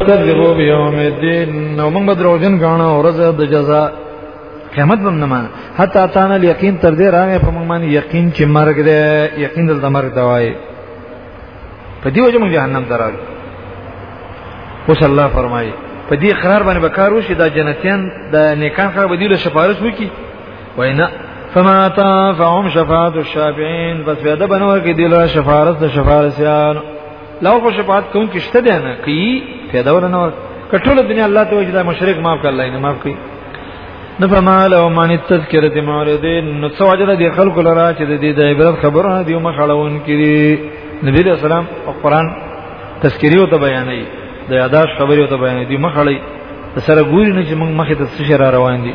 تکذبوا بيوم الدين نو موږ دروژن غاڼه ورځ د جزاء قیامت بم نه مان حتی تان یقین تر دې راغې په موږ باندې یقین چې مرګ دې یقین دلته مرګ دا وای په دې وجه موږ جهنم درال اوس الله فرمایي په دې قرار باندې به کار وشي دا جنتیان د نیکان سره به دې له سفارش وکي وینا فما تنفعهم شفاعت الشافعين بس بیا د بنور کې دی له شفاعت د شفاعتيان لو په شفاعت کوم کې شته دی نه کوي پیدا ورنور کټول دنیا الله ته وجدا مشرک معاف کړه الله نه معاف کړي نو فما له من التذکرة معرضين نو څو اجر دي خلق لرا چې د دې د عبرت خبره دی ما خړون کړي نبی له سلام او قران تذکری او ته بیانې د یاداش خبرې او ته بیانې دی مخړی سره ګوري نه چې موږ مخې ته څه را روان دي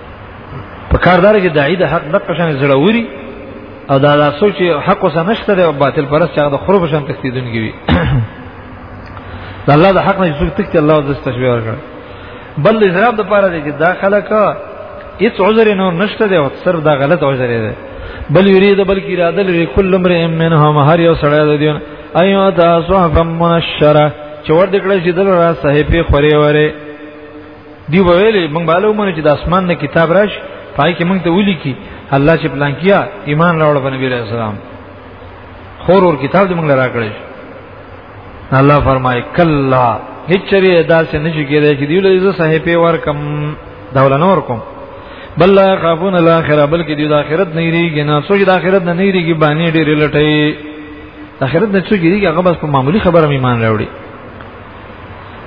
په کاردار کې داعی د حق د قشن زړوري او دا دا سوچ حق وسه نشته دی او باطل پرست هغه د خروب شان تکتیدونکي وي د الله د حق نه څوک تکتی الله د تشبیه ورکړ بل د اسلام د پاره دی چې دا خلک هیڅ عذر نه نشته دی او صرف دا غلط عذر دی بل یرید بل کی اراده لري کل امر منهم هر یو سړی د دیون ایو تاسو هم منشره چې ور دکړه چې دل را صحیفه خوري وره دی ویلې موږ معلومه چې د اسمان نه کتاب راش پای کې موږ ته ولي کی الله چې پلان کیا ایمان راوړ په نبی رسول الله خور اور کتاب دې موږ لرا کړی الله فرمای کلا هچری ادا سے نشی کېدای چې دی له صحیفه ورکم دولنه ورکم بل لا خافون الاخره بلکې دی د اخرت نه یریږي نه سوچ د اخرت نه یریږي باندې ډېر لټي اخرت نه سوچ یریږي هغه بس په معمولی خبره ایمان راوړي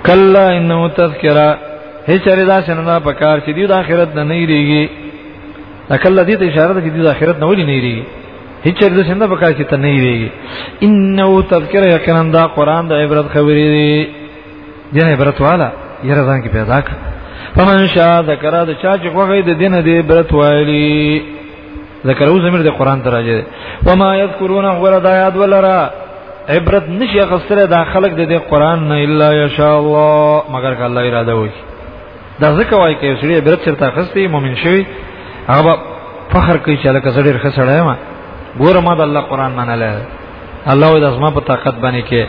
کلا انه تذکرہ هیڅ رضا سننا پکار چې دی د آخرت نه نه ریږي کلا دې ته اشاره ده چې دی د آخرت نه ولې نه ریږي هیڅ رضا سننا پکار چې ته نه ریږي انه تذکرہ یقینا دا قران د عبرت خبرې دی دین عبرت والا یره ځان کې پیدا کړ فمن شاء ذکر د چا چې خوغې د دین دې عبرت وایلی ذکر او زمير د قران ته راځي وما يذكرون غره د آیات ولرا عبرت نشي غسره دا خلق د دې قران نه الا يشاء الله مگر که الله اراده وي دا ځکه وایي کې سړي عبرت چرته خستي مؤمن شوی هغه فخر کوي چې لکه سړي رخصه ما ګوره ما د الله قران منله الله د ازما په طاقت باندې کې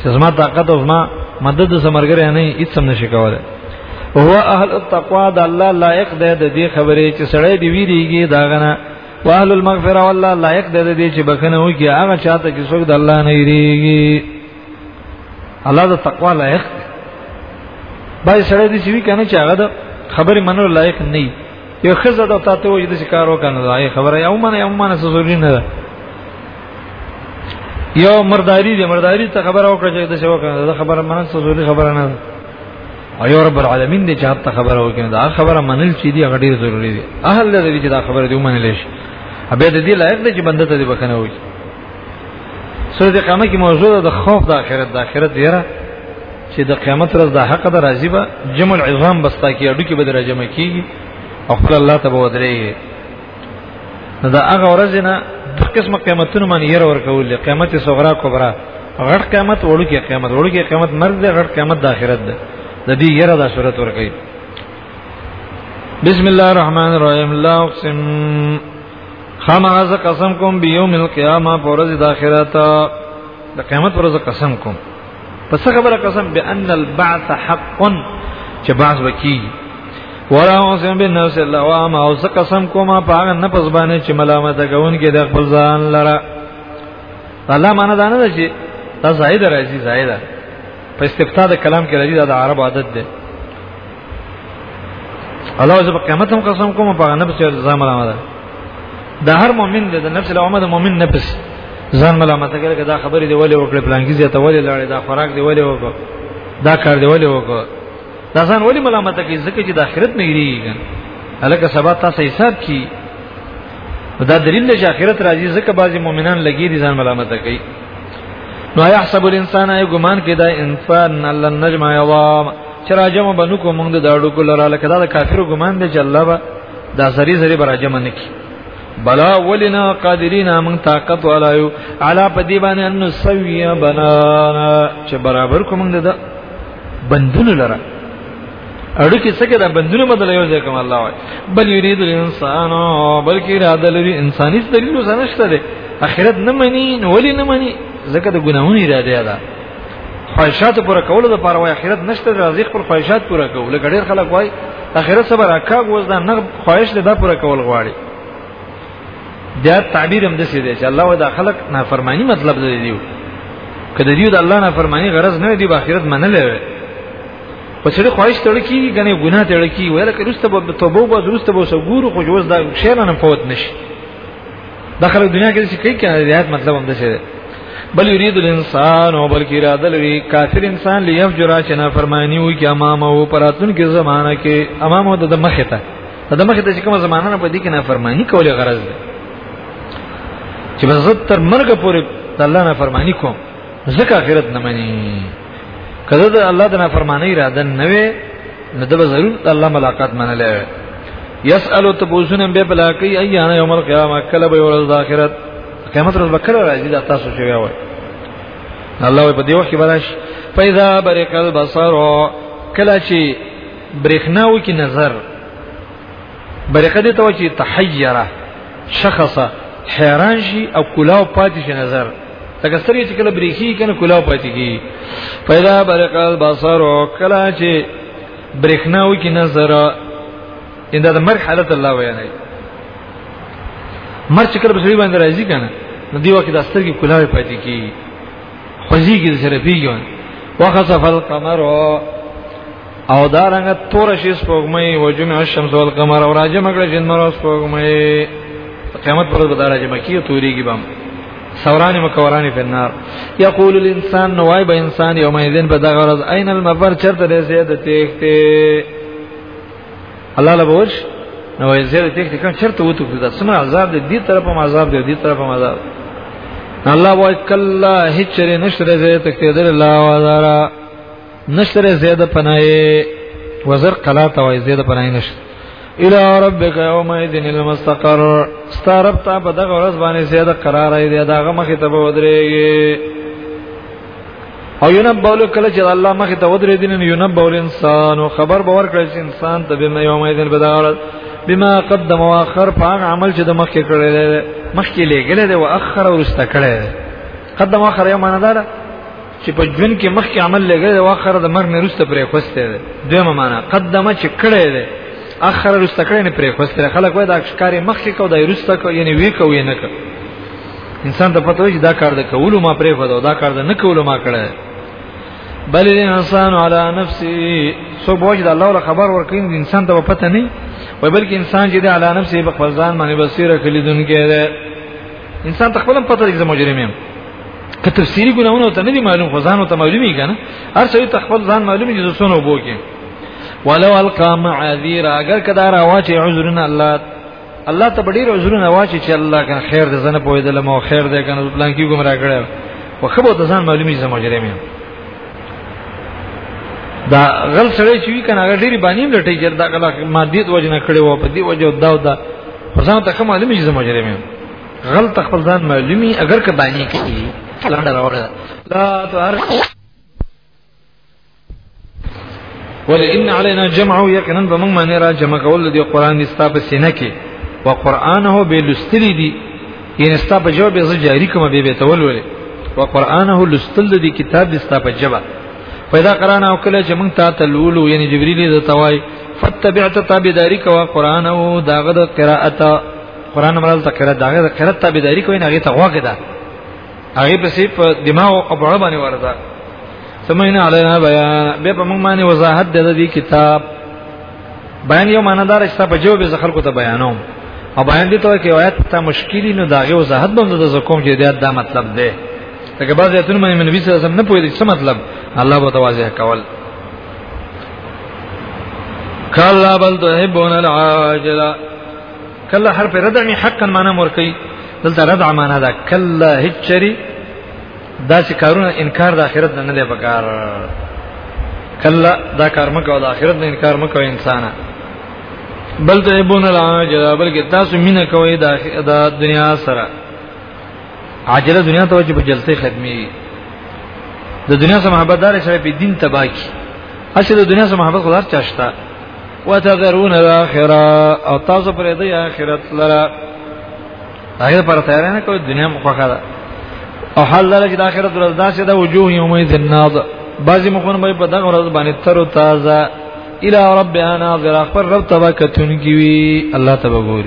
چې زما طاقت او زما مدد زمرګره نه هیڅ هم نشي کولای هو اهل التقوا د الله لایق دی د دې خبرې چې سړی دی ویریږي دا غنه واهل المغفره والله لایق دی د دې چې بخنه وکي هغه چاته چې څوک د الله نه یریږي الله د تقوا لایق دی بای سړی دی چې وی کنه چې هغه د خبرې منلو لایق نه یو خزه د تاسو وجه د کار وکنه دا خبره یو منه یو منه ضروري نه ده یو مرداری دی مرداری ته خبره وکړه چې د شو کنه دا خبره منه ضروري خبره نه ده او یو رب العالمین دی چې حتی خبره وکړي دا خبره منل چې دی غډیر ضروري دی اهل دې چې دا خبره دی ومنل شي ابه د دې لایق دی چې بنده ته دې بخنه وي سورۃ قیامت کې موضوع د خوف د آخرت د آخرت دیره چې د قیامت ورځ د حق د راضی به جمع العظام بستا کې اډو کې به درجه مکیږي او خپل الله ته به ودرېږي دا هغه ورځ نه د قسمه قیامتونو باندې ير ورکول قیامت صغرا کبرا غړ قیامت وړو کې قیامت وړو کې قیامت مرګ دی غړ قیامت د آخرت ده د دې ير د صورت ورکړي بسم الله الرحمن الرحیم لا اقسم خامہ ز قسم کوم بیوم القیامه پر ورځ د آخرت د قیامت پر ورځ قسم کوم پس خبره قسم بان البعث حق چې بعث وکي ولا اوسم بالنفس اللوامه او زه قسم کوم په هغه نفس باندې چې ملامت کوون کې د خپل ځان لره الله معنا دا نه ده چې دا زائد راځي زائد په استفتاء د کلام کې راځي دا د عرب عادت ده الله زب قیامت هم قسم کوم په نفس چې ځان ملامت ده هر مؤمن د نفس له عمر مؤمن نفس ځان ملامت کوي دا خبرې دی ولې وکړې پلانګي زیاته ولې لاړې دا خوراک دی ولې وکړه دا کار دی ولې وکړه دا ځان ولې ملامت کوي ځکه چې د آخرت نه یریږي الکه سبا تاسو حساب کی دا دلیل دی چې آخرت راځي ځکه بعضی مؤمنان لګي دي ځان ملامت کوي نو يحسب الانسان اي ګمان کې دا انسان الله نجمع يوم چې راجم بنو کو موږ د داړو کو لره لکه دا د کافرو ګمان دی چې الله به دا زری زری براجم نه کی بلا ولنا قادرین من طاقت ولایو علا پدی باندې ان سوی بنانا چې برابر کوم د بندونو لره اړو کې څه کې دا بندونه بدل یو ځای کوم الله وای بل یرید الانسان بلکې اراده لري انساني دلیل وسنشته ده اخرت نه مني نو ولي نه مني ځکه د ګناهونو اراده ده خواهشات پوره کول د پاره وای اخرت نشته راځي خپل خواهشات پوره کول لکه ډیر خلک وای اخرت صبر اکاګ وز دا نه خواهش له دا پوره کول غواړي دا تعبیر هم دسی دی چې الله ودا خلق نافرمانی مطلب دی دیو کله دیو د الله نافرمانی غرض نه دی باخرت منلې وي په سړي خواهش تړ کیږي کنه ګناه تړ کیږي ویل کړه رسته به توبه به رسته به وسګورو خو جوز دا شی نه فوت نشي دا خلک دنیا کې چې کوي کنه د آیات مطلب هم ده چې بل یرید الانسان او بلکې اراده لري کافر انسان لیفجر چې نه فرمانی وي کې امامه او پراتون کې زمانہ کې امامه د مخه ته د مخه ته چې کومه زمانہ نه پدې کې نه فرمانی کولې غرض ده چې بس تر مرګ پورې الله نه فرمانی کوم ځکه آخرت نه مني کله د الله د نافرمانی را دن نه وي نو د ضرور الله ملاقات منلې یسالو تبوسن به بلاکی ایان یوم القیامه کله به ورځ د اخرت قیامت ورځ بکره راځي دا تاسو چې وایي الله په دې وخت کې براش پیدا برق البصر کله چې برېخناو کې نظر برېخه دې ته و چې تحیره شخصه حیران شي او کلاو پاتې شي نظر لکه سترګې چې کله بریخي کنه کلا پاتې کی پیدا برق البصر کلا چې برېښنا وکي نظر انده د مرګ حالت الله ویان دی مرګ چې کله بسړي باندې راځي کنه نو دی وخت د سترګې کلا پاتې کی خوځي کې سره پیږي وخصف القمر او دا رنګ تور شي سپوږمۍ او جمع الشمس والقمر او راجم کړه جن مر سپوږمۍ قیامت پر به دراجه مکیه توریږي بم سوران مکوران په نار یقول الانسان نوای به انسان یوم اذن په دغه ورځ عین المفر چرته دې زیاده تخته الله لبوش نو زیاده تخته کوم چرته وته دا سمره عذاب دې طرفه عذاب دې دې طرفه عذاب الله وای کلا هیڅ چره نشره زیاده تخته دل الله وزارا نشتره زیاده پناه وزر قلا ته وای زیاده پناه نشته الى ربك يوم اذن المستقر ستارب ته په دغه ورځ باندې زیاده قرار دی داغه مخې ته به ودرېږي او ينبول کله چې الله مخې ته ودرې دین ينبول انسان او خبر باور کړی چې انسان ته به یوم اذن به دغه بما قدم واخر په عمل چې د مخکې کړی دی مخکې لګل دی او اخر ورسته کړی قدم واخر یو معنی دار چې په ژوند کې مخکې عمل لګره او اخر د مرګ نه وروسته پرې خوسته ده دویمه معنا قدمه چې کړه ده اخر وروسته کړه نه پرې خوسته خلک وای دا ښکاری مخکې کو دا وروسته کو یعنی وی کو نه کو انسان ته پته وي دا کار د کولو ما پرې خو دا کار د نه کولو ما کړه بل الانسان علی نفسه سو بوج د الله له خبر ورکین د انسان ته پته نه وي بلکې انسان چې د علی نفسه په خپل ځان باندې بصیره کلیدونکې ده انسان تخپل پته لري چې مجرم یم که تفسیری ګناونه ته نه دی معلوم خو ځان ته معلومی کنه هر څه ته خپل ځان معلومی چې زسونه وبوګي ولو القا معذير اگر کدا را واچي عذرنا الله الله ته ډیر عذرونه واچي چې الله کنه خیر دې زنه پوي دلم او خیر دې کنه پلان کې ګمرا کړي او خبو ته ځان معلومی زمو جرمه دا غل سړی چې وی کنه هغه ډیری باندې لټی چې دا غلا مادیت وجنه کړي وو په دې وجه دا دا خو ځان ته معلومی زمو جرمه غلط خپل ځان معلومي اگر که باندې کیږي لنډه راوړه لا تهر ولئن علينا جمعه یقینا بمن من را جمع کول دی قران دی ستاسو سینه کې او قرانه به لستری دی یعنی ستاسو جواب یې جاری کوم به به تول ولې او قرانه لستل دی کتاب دی ستاسو جواب پیدا قرانا او کله چې مونږ ته تلولو یعنی جبرئیل ز توای فتبعت تابعداری کوا قران او داغه د قراءت قران مرال ته قرات داغه د قرات تابعداري کوي نه هغه ته غوګه ده هغه په سي په دماغ او په باندې ورته سمعنا علینا بیان به په موږ باندې وضاحت د دې کتاب بیان یو ماندار چې په جواب ز خلکو ته بیانوم او بیان دي ته کې آیات ته مشکلی نه داغه وضاحت به د زکوم چې دا مطلب ده لکه بعضی ایتونه باندې نبی صلی الله علیه وسلم نه پوهیږي څه مطلب الله به واضح کول کلا بل تحبون العاجله کله حرف ردع می حقا معنا مور کوي دلته ردع معنا دا کله هچری دا چې کارونه انکار د آخرت نه دی پکار کله دا کار مکو د آخرت نه انکار مکو انسان بل ته ابن العاجل بلکې تاسو مینه کوئ د دنیا سره عاجله دنیا ته چې په جلسه خدمي د دنیا سره محبت دار سره په دین تباکی اصل د دنیا سره محبت خدای چاشتا وتذرون الاخره او تاسو پرې د اخرت لره هغه پر تیار نه کوي دنیا مخه ده او حال لره چې د اخرت ورځ داسې ده وجوه یومئ الناظ بعضی مخونه به په دغه ورځ باندې تر او تازه الى ربها ناظر خبر رب تبکتون کی وی الله تبارک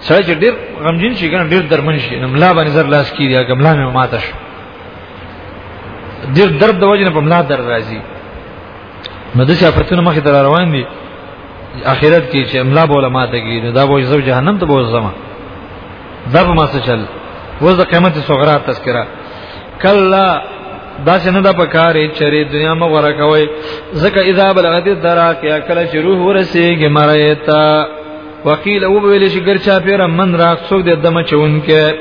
سړی چې ډیر غمجن شي کنه ډیر درمن شي نو ملا باندې زر لاس کیږي هغه ملا مې ماته شو ډیر درد د وجه نه په ملا در راځي نو د شافتونو مخې ته روان دي اخرت کې چې املا بوله ماته کې نو دا به زو جهنم ته به زما دا به ما څه چل وز د قیامت صغرا تذکرہ کلا دا څنګه دا پکارې چرې دنیا مو غره کوي زکه اذا بلغت دراکه کله چې روح ورسیږي مړی ته وکیل او ویل شي ګر چا پیرا من را څوک د دمه چونکه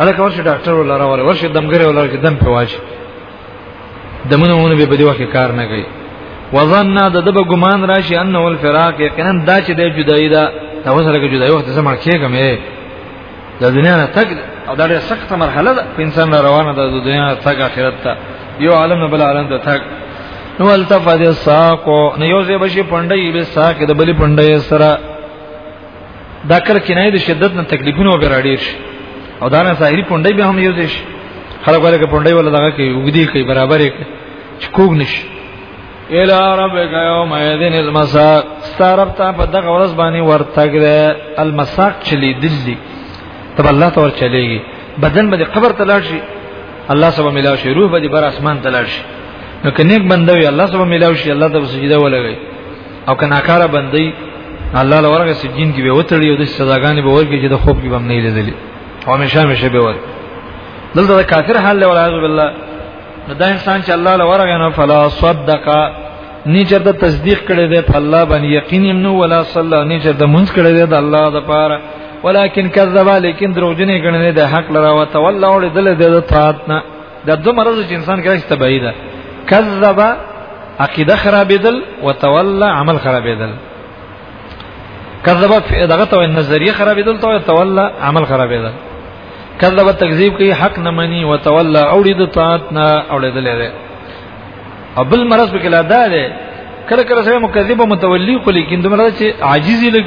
هغه کوم شي ډاکټر ولا را ولا ورشه دمګره ولا چې دم پواج دمونه ونه به دی وکه کار نه کوي وظن د دب ګمان راشي انه الفراق یقینا دا چې د جدای دا دا وسره جدای وخت زما کېږم د دنیا نه تګ او دا ډېره سخته مرحله ده په انسان را روانه ده د دنیا نه تګ آخرت ته یو عالم نه بل عالم ته تګ نو التفت الساق نو یو ځای بشي پندې به ساق د بلی پندې سره دا کله کې نه د شدت نه تکلیفونه وګرا ډیر شي او دا نه ظاهري پندې به هم یو ځای شي خلک ولکه پندې ولا دغه کې وګدي کوي برابرې کوي چې کوګ نشي الى ربك يوم يدين المساق ستارب ته په دغه ورځ باندې ورتګ ده المساق چلی دلی تب الله تور چلیږي بدن به قبر ته لاړ شي الله سبحانه ملاو شي روح به بر اسمان ته لاړ شي نو کنه یک بنده وي الله سبحانه ملاو شي الله ته سجده ولګي او کنه کار بندي الله لورغه سجین کې به وتړي او د سزاګانې به ورګي چې د خوب کې به نه لیدلې او همیشه همیشه به ور دلته کافر حال له والعیاذ بالله نو دا انسان چې الله لورغه نه فلا صدق نه چرته تصدیق کړي دی په الله باندې یقین هم نو ولا صلی نه چرته منځ کړي دی د الله د پاره ولکن کذب لیکن دروغجنې ګڼنې د حق لرا او تولى اور دل د طاعت نه د دوه مرز چې انسان کې راځي تبعی ده کذب عقیده خرابېدل او تولى عمل خرابېدل کذب دغه تو نظریه خرابېدل تو تولى عمل خرابېدل کذب تکذیب کوي حق نه مني وتولى اوړي د طاعت نه اوړېدل لري او بل مرز به کلا ده ده کله کله سره مکذب او متولی خو لیکن دمره چې عاجزي لګ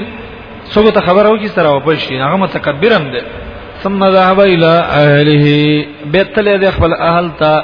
څوګه ته خبر او کی سره واپس شي هغه متکبرم ده ثم ذهب الى اهله بیت له خپل اهل ته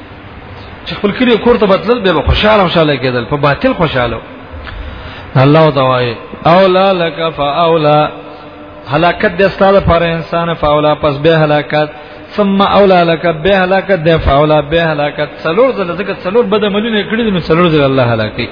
چې خپل کلی کور ته بدل به خوشاله خوشاله کېدل په باطل خوشاله الله تعالی اولا لك فاولا هلاکت د استاد پر انسان فاولا پس به هلاکت ثم اولا لك به هلاکت د فاولا به هلاکت څلور ځله ځکه څلور بد عملونه کړی نو څلور ځله الله هلاکي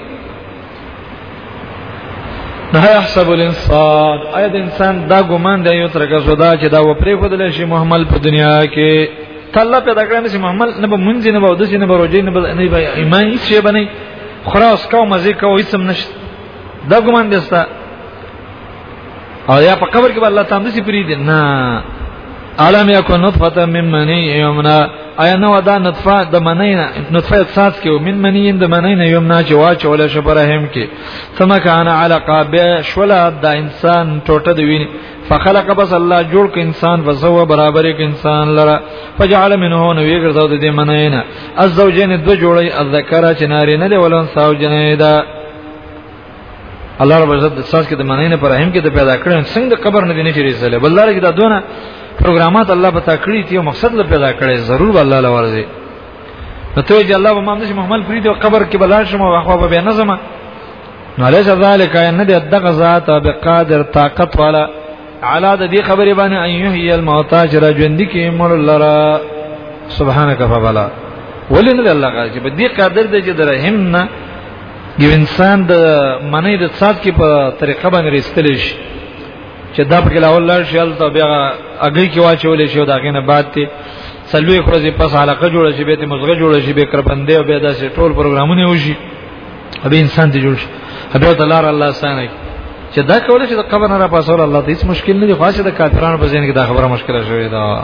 نه يحسب الانسان اې د انسان دا ګمان دی یو ترګه زدا چې دا و پرې خدل شي محمل په دنیا کې تعالی پیدا کړم چې محمل نه به منځ نه به د سینې به روزي نه به نه به ایمان هیڅ شي بنه خراس کو مزه کو هیڅ هم نشته دا ګمان دستا او یا په قبر کې به الله تعالی سي پری دي نه عالم یکو نطفه من منی یمنا ایا نو دا نطفه د منی نه نطفه احساس کې من منی د منی نه یمنا چې واچول شي پر رحم کې ثم کان علقه به شولا د انسان ټوټه دی ویني فخلق بس الله جوړ ک انسان وسو برابر ک انسان لرا فجعل منه نو یې ګرځاو د دې منی نه الزوجین دو جوړي الذکر چې ناری نه دی ولن ساو جنې ده الله رب عزت د ساز کې د مننې نه پر هم کې د پیدا کړن څنګه د قبر نه دی نه چیرې زله بل لاره کې دا دونه پروګرامات الله پتا کړی ته مقصد له پیدا کړي ضرور الله لورځي نو ته چې الله به مام دې محمل فرید او قبر کې بلار شم او اخوا به نه زما نو ليس ذلك ان دې دغه ذات به قادر طاقت والا علا د دې خبرې باندې ان یحیی الموتى چې را ژوند کې مر لرا سبحانك فبلا ولنه الله قال چې به دې قادر دې چې درهم نه یو انسان د منی د څات کې په طریقه باندې رستل شي چې دا په کله اول شي الته بیا اگې کې واچول شي او دا غینه بعد ته سلوي خرزي پس علاقه جوړ شي به ته مزغه جوړ شي به کربندې او به داسې ټول پروګرامونه وشي به انسان ته جوړ شي به تعالی الله سانه چې دا کول چې د قبر نه را پاسول الله ته هیڅ مشکل نه دی خاصه د کافرانو په ذهن کې دا خبره مشکله شوې ده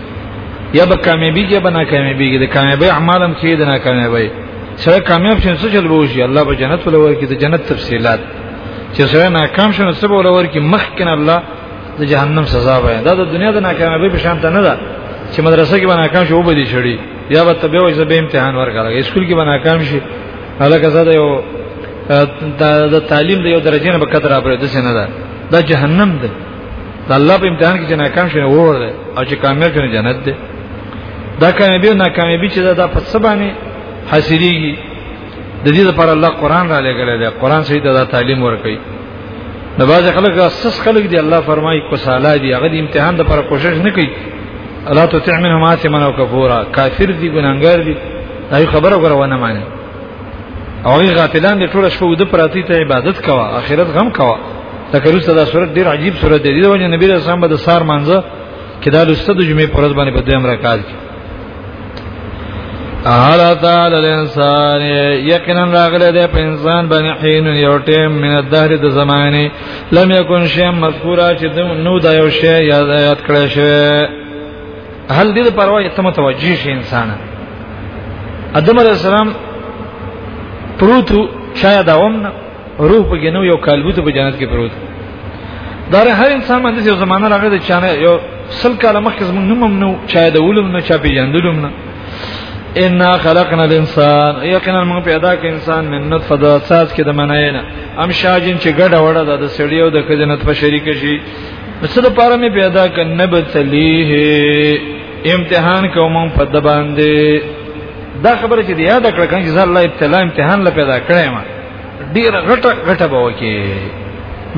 یا به کامیابی کې به ناکامیابی کې د کامیابی اعمال هم کې د ناکامیابی سره کامیاب شین څه چل بوشي الله به جنت ولور کې د جنت تفصيلات چې سره ناکام شونه سبا ولور کې مخکن الله د جهنم سزا وای دا د دنیا د ناکامیابی په شان ته نه ده چې مدرسې کې باندې ناکام شو وبدي شړي یا به تبه وځي به امتحان ورکړي اسکول کې باندې ناکام شي هلکه زده یو د تعلیم د یو درجه نه به کتر اپره د سینه ده دا جهنم ده د الله په امتحان کې چې ناکام شونه وره ده او چې کامیاب شونه جنت ده دا کامیابی او ناکامیابی چې دا په څه باندې حاصلېږي د دې لپاره الله قران را لګل دی قران سید دا تعلیم ورکړي د باز خلک اساس خلک دی الله فرمایي کو سالا دی هغه د امتحان لپاره کوشش نه کوي الله تو تعمل ما سمن او کفورا کافر دی ګناګار دی دای خبره غره ونه معنی او هغه غافلان دي ټول شپه ود پراتی ته عبادت کوا اخرت غم کوا لکه روسته دا صورت ډیر عجیب صورت دی د وجه نبی رسول الله د سار مانځه کې دا لسته د جمعې پر ورځ باندې په دویم رکعت کې اهل تعالی الانسان یقینا راغله د انسان باندې حين یو ټیم من الدهر د زمانه لم یکن شی مذکورا چې نو دا یو شی یاد یاد کړی شوی هل دې پروا یې ته متوجه شې انسان ادم علی السلام پروتو شاید داوم نه روح په جنو یو کالبوت په جنت کې پروت دا هر انسان باندې یو زمانہ راغی چې چانه یو سل کال مخکې زمونږ نوم هم نو چا د علم نه چا پیژندلم نه ان خلقنا الانسان یقینا موږ پیدا کړ انسان من نطفه د اساس کې د مناینا امشاجن چې ګډه وړه د سړیو د کجنت په شریک شي څه د پاره مې پیدا ک نه بتلیه امتحان کوم په د باندې دا خبره چې یاد کړ کله چې الله ابتلا امتحان لا پیدا کړې ما ډیر غټه غټه به وکي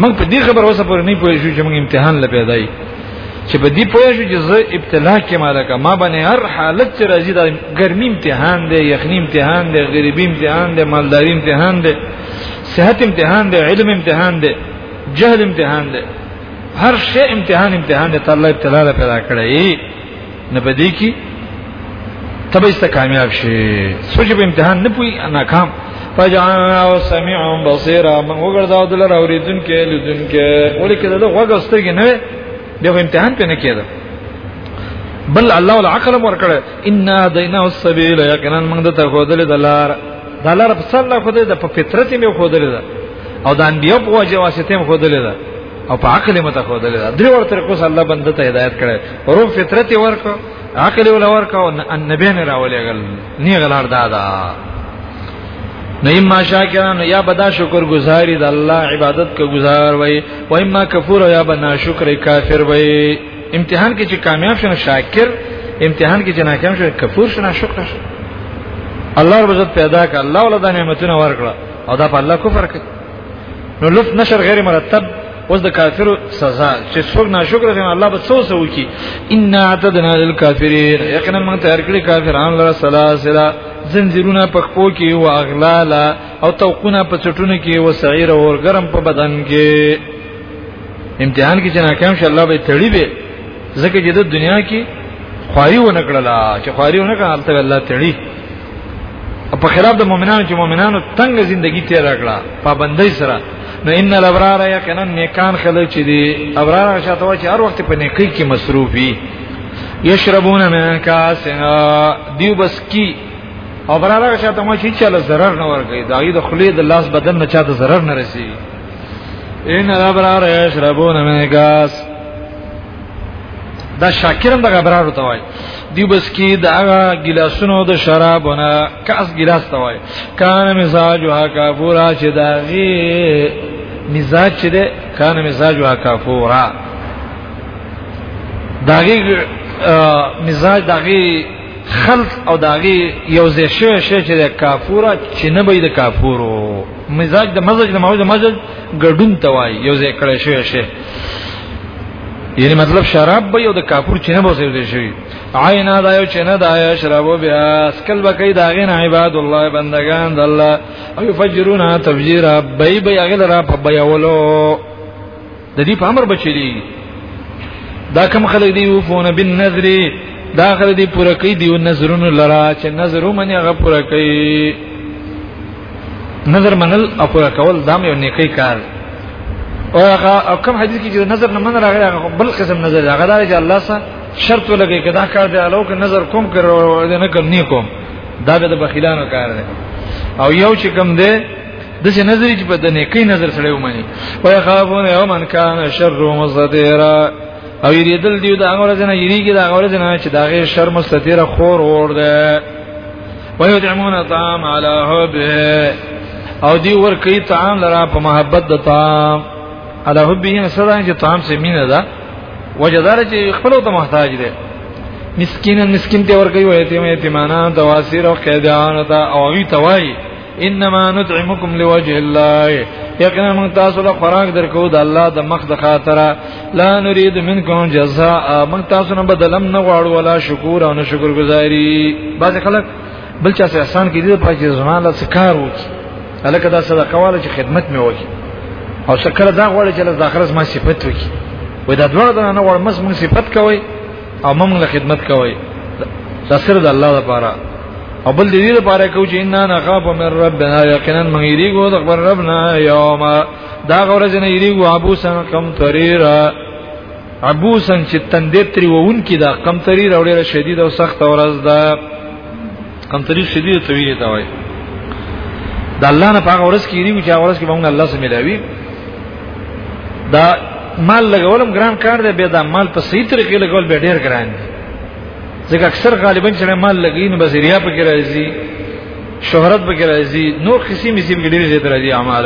موږ په دې خبره وسه پورې نه پوه شو چې موږ امتحان لا پیدا یې چې په دې پوه شو چې زه ابتلا کې ما لکه ما باندې هر حالت چې راځي دا ګرمي امتحان دی یخني امتحان دی غریبي امتحان دی مالداري امتحان دی صحت امتحان دی علم امتحان دی جهل امتحان دی هر شی امتحان امتحان دی الله ابتلا له پیدا کړی نه بدی کی تبه است کامیاب شي سوچ په امتحان نه پوي ناکام فجعلنا سميع بصيرا من وګرځاو دل راوریدون کې لیدون کې ولیکل دا وګستګ نه وي به امتحان په نه کېده بل الله العقل ورکړ ان دینه السبیل یقینا موږ د ته خودل دلار دلار په صلی الله خدای د په فطرت می خودل ده او د انبیو په وجه واسطه هم خودلې ده او په عقل مت خودلې ده درې ور طریقو سره الله بنده ته هدایت کړي روح فطرت ورک عقل ول ورک او النبی نه راولې غل نه غلار دادا نه اما شاکران یا بدا شکر گزاری د الله عبادت کو گزار وای و اما کفور یا بنا شکر کافر وای امتحان کې چې کامیاب شنه شاکر امتحان کې چې ناکام شنه کفور شنه شکر شنه الله رب عزت پیدا ک الله ولدا نعمتونه ورکړه او دا په الله کفر کوي نو لطف نشر غیر مرتب اوس د کافر سزا چې څوک ناشکر دي الله به څو څو کی ان عددنا للکافرین یقینا موږ تیار کړی کافرانو لپاره سلاسل زنجیرونه په خپو کې او اغلال او توقونه په چټونه کې او سعیر او ګرم په بدن کې امتحان کې چې ناکام شي الله به تړي به ځکه چې د دنیا کې خواري ونه کړله چې خواري ونه کړه الله تړي په خلاف د مؤمنانو چې مؤمنانو تنگ ژوندۍ تیر کړه پابندۍ سره نو ان الابرار یقینا نیکان خلک چې دي ابرار شاته وای چې هر وخت په نیکی کې مصروف وي یشربون من کاس دیو بس کی او برابر شاته ما چې چاله zarar نه ورګي دا د خلی د لاس بدن نه چاته zarar نه رسی ان الابرار یشربون من کاس دا شاکرم دغه برارو ته وای دی بس کی دا ګلاسونو د شرابونه کاس ګلاس ته وای کان مزاج ها کافورا چې دا غي مزاج چې ده کان مزاج ها کافورا داغي مزاج داغي خلط او داغي یو ځای شوی شی چې د کافورا چې نه به د کافورو مزاج د مزاج د موجود مزاج ګډون توای یو ځای کړی شوی شي یعنی مطلب شراب به یو د کاپور چنه به سوي شي عینا دا یو چنه دا یا شراب بیا سکل بکې دا غین عباد الله بندگان د الله او یفجرون تفجیرا بای بای غل را په بیا ولو د دې په امر بچلی دا کم خلک دی وفون بالنذر دا خلک دی پوره کوي دی نظرونو لرا چې نظر ومني هغه پوره کوي نظر منل او پوره کول دا یو نیکی کار او هغه کوم حدیث کې چې نظر نه من راغلی هغه بل قسم نظر دی هغه دا چې الله سره شرط ولګي کدا کار دی الو کې نظر کوم کړو نه کوم نه کوم دا به د بخیلانو کار دی او یو چې کوم دی د څه نظر چې په دنه کې نظر سره ومني او يخافون يوما كان شر مستديرا او یریدل دی دا هغه ورځ نه یریږي دا هغه ورځ نه چې دا غي شر مستدیره خور اور ده ويدعمون الطعام على حبه او دی ور کوي طعام لرا په محبت د طعام على حبه سره چې طعام سي مینه ده وجدار چې خپل ته محتاج دي مسکین مسکین ته ور کوي وایته مې تیمانا دواسیر او قیدان تا او وی توای انما نطعمکم لوجه الله یقینا من تاسو له خوراک درکو د الله د مخ د خاطر لا نريد منكم جزاء من تاسو نه بدلم نه غواړو ولا شکور او نه شکر گزاري بعض خلک بل چا سره احسان کوي د پاکي زما له سکار وکي الکه دا صدقه واله چې خدمت مې وکي او شکر دا غواړي چې د اخرت ما صفت وکي وې دا دوه دا نه غواړم مس موږ صفت کوي او موږ له خدمت کوي دا سر د الله لپاره او بل دې لپاره کو چې ان انا خاف من ربنا یقینا من یریګو د خبر ربنا یوما دا غورځ نه یری و ابو سن کم تریرا ابو سن چې تندې تری وون کې دا کم تری راوړې شدید او سخت اورز دا کم تری شدید تویل دا وای دا الله نه پاغه ورځ کې یری چې هغه ورځ کې موږ الله سره ملاوي دا مال لګولم ګران کار دی به دا مال په صحیح طریقې لګول به ډیر ګران دی ځکه اکثر غالبا چې مال لګی نو بس ریا پکې راځي شهرت پکې راځي نور قسم یې سیم کې ډیر زیات راځي اعمال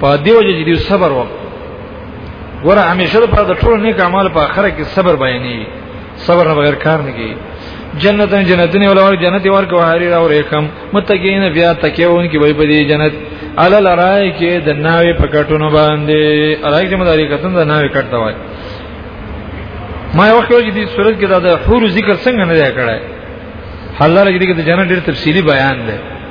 په دې وجه چې دی صبر وکړ ګوره همیشه په د ټولو نیک اعمال په اخره کې صبر بیانې صبر نه بغیر کار نه کوي جنتن جنتن ولور جنت ورکو هاری را ورکم متقین بیا تکیون کی وای په دې جنت علل رای کې د ناوې پکټونو باندې الای کې مداري کتن د ناوې کټ دوای ما یو خو چې دې صورت کې دا د حور ذکر څنګه نه دی کړای حلال کې د جنت ډېر تفصیلی بیان دی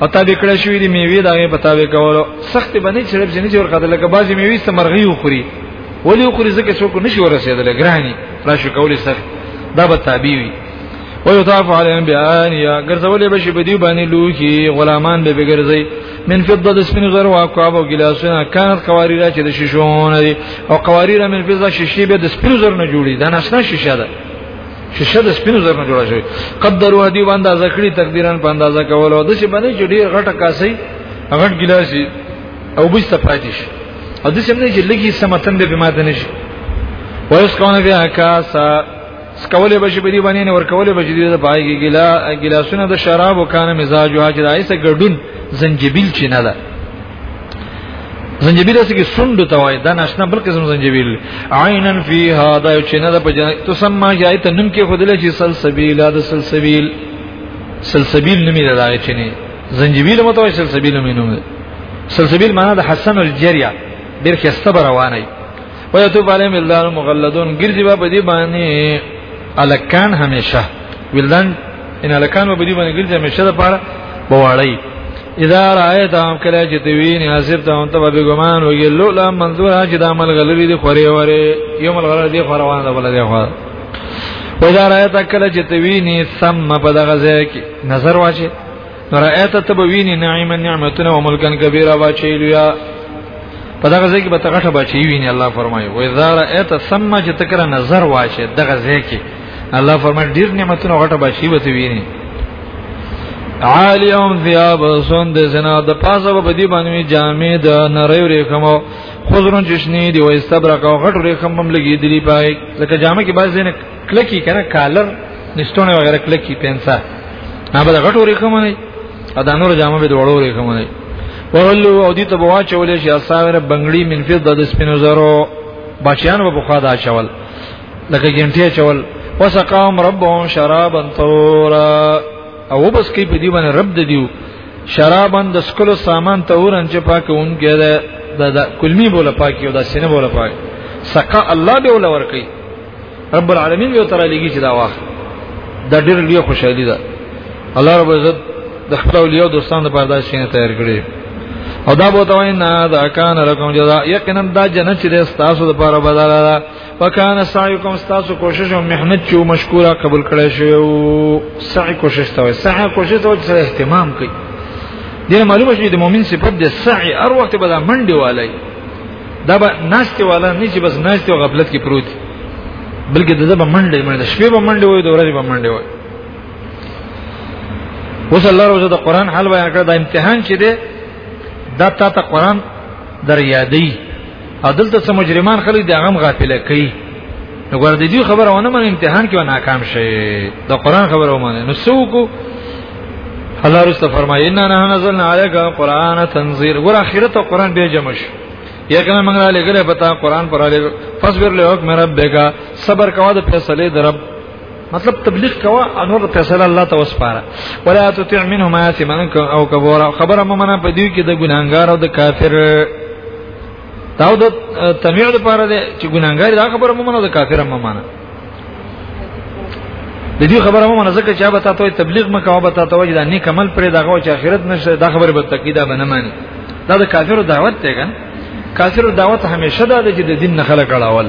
پتا وکړه شوې دی میوه دا غي پتا وکولو سخت باندې چرپ جنې جوړ کړل لکه بازي میوه ست مرغي وخوري ولي وخوري ځکه څوک نشي ورسېدل ګراني راشو کولې سخت دا به تابع وي ويطاف عليهم بآنيا ګرځولې بشي بدی باندې لوخي غلامان به بګرځي من فضه د سپینو زر او اکواب او ګلاسونه کانت قواریرا چې د شیشونه دي او قواریرا من فضه شیشې به د سپینو زر نه جوړي دا ناشنا شیشه ده شیشه د سپینو زر نه جوړه شوی قدروا دی باندې ذکرې تقدیرن په اندازه کولو د څه باندې چې ډیر غټه کاسي غټ ګلاسي او بس تفاتیش او د څه باندې چې لګي سمتن به ماده نشي وایس کونه بیا کاسا سکولې بشي په دې باندې نه ورکولې بشي د پایګي ګلا ګلاسونه د شراب او کان مزاج او حاجت ایسه ګډون زنجبیل چینه ده زنجبیل اس کی سند ته وای دا ناشنا بل قسم زنجبیل عینا فیها دا یو چینه ده په جنت تسمى جای ته نوم کې خدل چې سلسبیل دا سلسبیل سلسبیل نوم یې راغی چې نه زنجبیل مته وای سلسبیل نوم نوم سلسبیل معنا د حسن الجریه ډیر خسته روانه وي وي ته باندې ملدان مغلدون ګرځي با بدی باندې الکان همیشه ولدان ان الکان به بدی باندې ګرځي همیشه د پاره بواړی اذا رايتهم کله چې دوین حسب ته انت به ګمان وي لولا منظور چې د عمل غلوی دي خوري وره یو مل غره دي خوروان ده بل دي خو وذا رايت کله چې دویني ثم په دغه ځای کې نظر واچي رايت ته به ویني نعیم نعمتونه او ملکن کبیره واچي لیا په دغه ځای کې به تغټه بچي ویني الله فرمایي وذا رايت ثم چې تکره نظر واچي دغه ځای کې الله فرمایي ډیر نعمتونه غټه بچي وته ویني عالیهم ثياب سند زنا د پاسه په دې باندې جامې د نری ورېخمو خضرون جشنی دی و استبرق او غټ ورېخم هم لګې دی پای لکه جامې کې باز نه کلکی کنه کالر نشټونه وغیرہ کلکی پنسا نه به غټ ورېخم نه ادا نور جامې به وړو ورېخم نه ورلو او دې ته بوا چولې شي اصاوره بنگړي منفذ د سپینو زرو بچیان په خوا دا چول لکه ګنټیا چول وسقام ربهم شرابا طورا او بس کې په دې باندې رب د دیو شرابا د سکلو سامان تورن چې پاکه اونګه ده د کلمی بوله پاکي او د سینه بوله پاکي سقا الله به ول ورکی رب العالمین به تر لګی چې دا واخ دا ډېر لوی خوشحالي ده الله رب عزت د خپل اولیاء دوستان د پرداش شینه تیار کړی او دا بوتوین دا کان لکم جزاء یقینا دا جنت چې تاسو د پاره بدل وکانا سعیکم استاسو کوشش او مهنت چې مشکوره قبول کړی شوی او سعی کوشش ته وي سعی کوشش ته سره اهتمام کوي دغه معلومه شوی د مؤمن صفت د سعی هر وخت به د منډي والي دا به ناشته والا نه چې بس ناشته او غفلت کې پروت بلکې دغه به منډي منډي شپې به منډي وي د ورځې به منډي وي اوس الله روزه د قران حل بیان کړ دا امتحان چې دی دا تا ته قران در یادې عدل ته مجرمان خلک دی هغه غافل کوي نو ګور دې خبره ونه من امتحان کې ناکام شي د قران خبره ومنه نو څوک الله رسول فرمایي ان نه نزلنا عليك قران تنزيل ګور اخرت او قران به جمع شي یقینا موږ را لګره پتا قران پر علی فصبر له حکم ربک صبر کوا د فیصله درب مطلب تبلیغ کوا انور فیصله الله ته وسپاره ولا تطع منهم آثما او کبورا خبره ممنه په دې کې د ګناګار او د کافر داو د تنویع لپاره دی چې ګناګار دا خبره ممنه د کافر ممنه د دې خبره مو منځکه چې به تاسو تبلیغ مکو به تاسو وجه دا نیک عمل پرې دغه چې آخرت نشته دا خبره به تقیدا به نه مانی دا د کافرو دعوت دی ګان کافرو دعوت همیشه دا د دین نه خلک اړول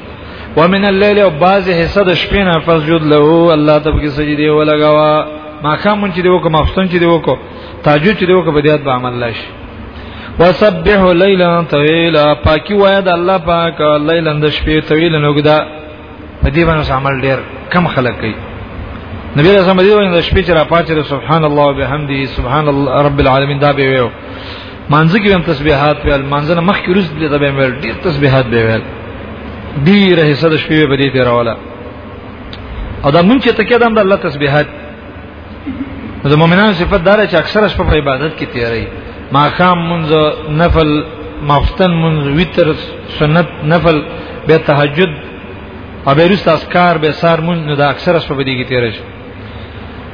ومن الليل او باز حصہ د شپې نه فسجد له الله تب کې سجدي ولګوا ما خامن چې دی وکم مخصن چې دی وکم تاجو چې دی وکم په دیات به عمل لاشي وسبح ليلا طويلا پاکي وای د الله پاک ليلا د شپې طويل نوګدا په دې باندې عمل ډېر کم خلک کوي نبی رسول الله د شپې چې را پاتې سبحان الله وبحمده سبحان الله رب العالمین دا به ویو مانځ کې هم تسبيحات ویل مانځ نه مخکې روز دې ته به ویل ډېر تسبيحات به ویل ډېر حصہ د شپې به دې تیراوله او دا مونږ چې تکیه دم د الله تسبيحات د مؤمنانو صفت دار چې اکثره شپه په عبادت کې تیري ما خام منځ نفل مافتن منځ وتر سنت نفل به تهجد او به رست اسکار به سار منځ نو د اکثره شپه به دې کې تیري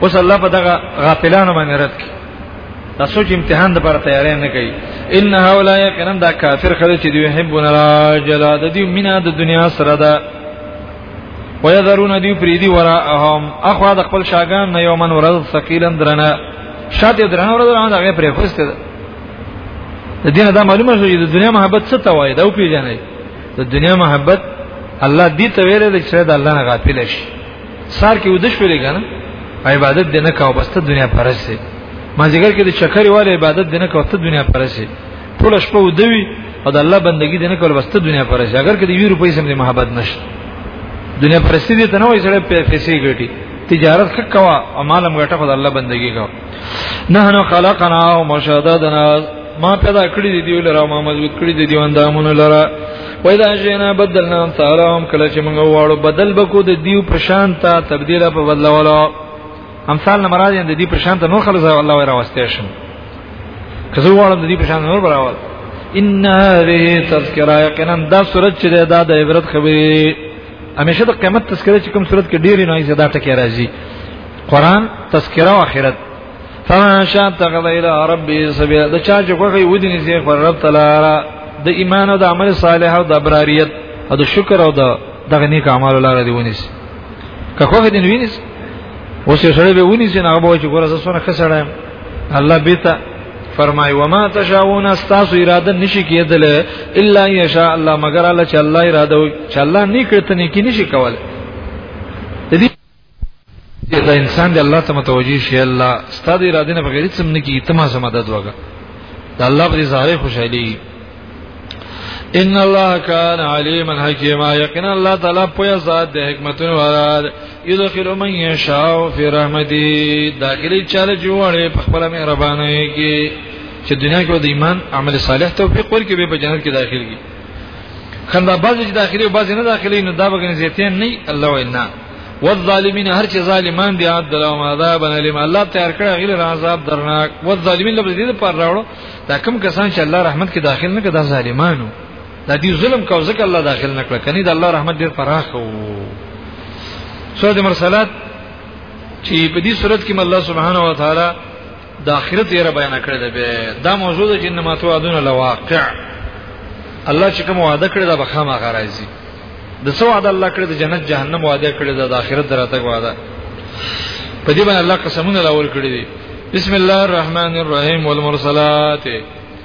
اوس الله په دغه غافلانو باندې رد کړي تاسو چې امتحان د پر تیارې نه کوي ان هؤلاء کنن دا کافر خلک چې دوی حبون العاجل د دې مینا د دنیا سره ده ويذرون دی پریدي وراءهم اخوا د خپل شاګان نه یومن ورځ ثقيلا درنه شاته درنه ورځ نه هغه پرې خوسته ده د دین دا معلومه شو چې د دنیا محبت څه ته وایي دا پیژنې د دنیا محبت الله دې ته ویل چې د الله نه غافل شي سار کې ودش ویلې کنه عبادت دې نه کاو بس ته دنیا پرسه ما ذکر کې د چکرې والے عبادت دې نه کاو ته دنیا پرسه ټول شپه ودوي او د الله بندگی دې نه کول بس ته دنیا پرسه اگر کې د یو روپۍ سم دې محبت نشته دنیا پرسه دې ته نه وایي سره پیسې ګټي تجارت کوا او مال هم ګټه خدای الله بندگی کاو نحنو خلقنا او مشددنا ما پیدا کړی دی دیو لره ما مضبوط کړی دی دیو اندامونو لره وایدا جنا بدلنا سلام کله چې موږ واړو بدل بکو د دیو پرشان ته تبديل په بدلولو امثال نه مراد دی دی پرشان ته نو خلص الله ورا واسطه شم که زه واړم د دې پرشان نور براول ان هذه تذکرہ یقینا دا صورت چې دا د عبرت خبرې همیشه د قیامت تذکرې چې کوم صورت کې ډېری نه ایزه دا ټکی راځي قران تذکرہ او اخرت فمن شاء اتخذ الى ربه سبيلا د چا چې غوږی ودینې زی پر رب تعالی د ایمان او د عمل صالح او د ابراریت او د شکر او د دغه نیک اعمال لاره دی ونیس که خو دې وینیس اوس یو سره به ونیس نه هغه چې ګوره زه سونه خسړم الله بیتا فرمای و ما تشاؤون استاسو اراده نشي کېدل الا ان شاء الله مگر الله چې الله اراده وي چې الله نه کړته نه کې نشي کوله دا انسان دی الله ته متوجي شي الله ستاسو اراده نه بغیر څه نه کی ته ما سم مدد وکړه دا الله په ظاهر خوشحالي ان الله کان علیما حکیما یقینا الله تعالی په ذات د حکمتونو وراد یدخل من یشاء فی رحمتی داخلي چاله جوړه په خپل مهرباني کې چې دنیا کې د ایمان عمل صالح توفیق ورکړي به په جنت کې داخل کی خندا باز چې داخلي باز نه داخلي نو دا به نه زیتین نه الله وینا والظالمین هر چې ظالمان دي عبد الله ما عذاب الیم الله تیار کړی غیر عذاب درناک والظالمین لپاره دې پر راوړو دا کوم کسان چې الله رحمت کې داخل نه کړه ظالمانو دا دې ظلم کو ځکه الله داخل نه کړ کني دا الله رحمت ډیر پراخ وو سورۃ مرسلات چې په دې صورت کې الله سبحانه و تعالی د اخرت یې را بیان کړی دی به دا موضوع د جن ما توعدون لواقع الله چې کوم وعده کړی دا به خامخا راځي د څو وعده الله کړی د جنت جهنم وعده کړی دا د اخرت درته وعده په دې باندې الله قسمونه لاول کړی دي بسم الله الرحمن الرحیم والمرسلات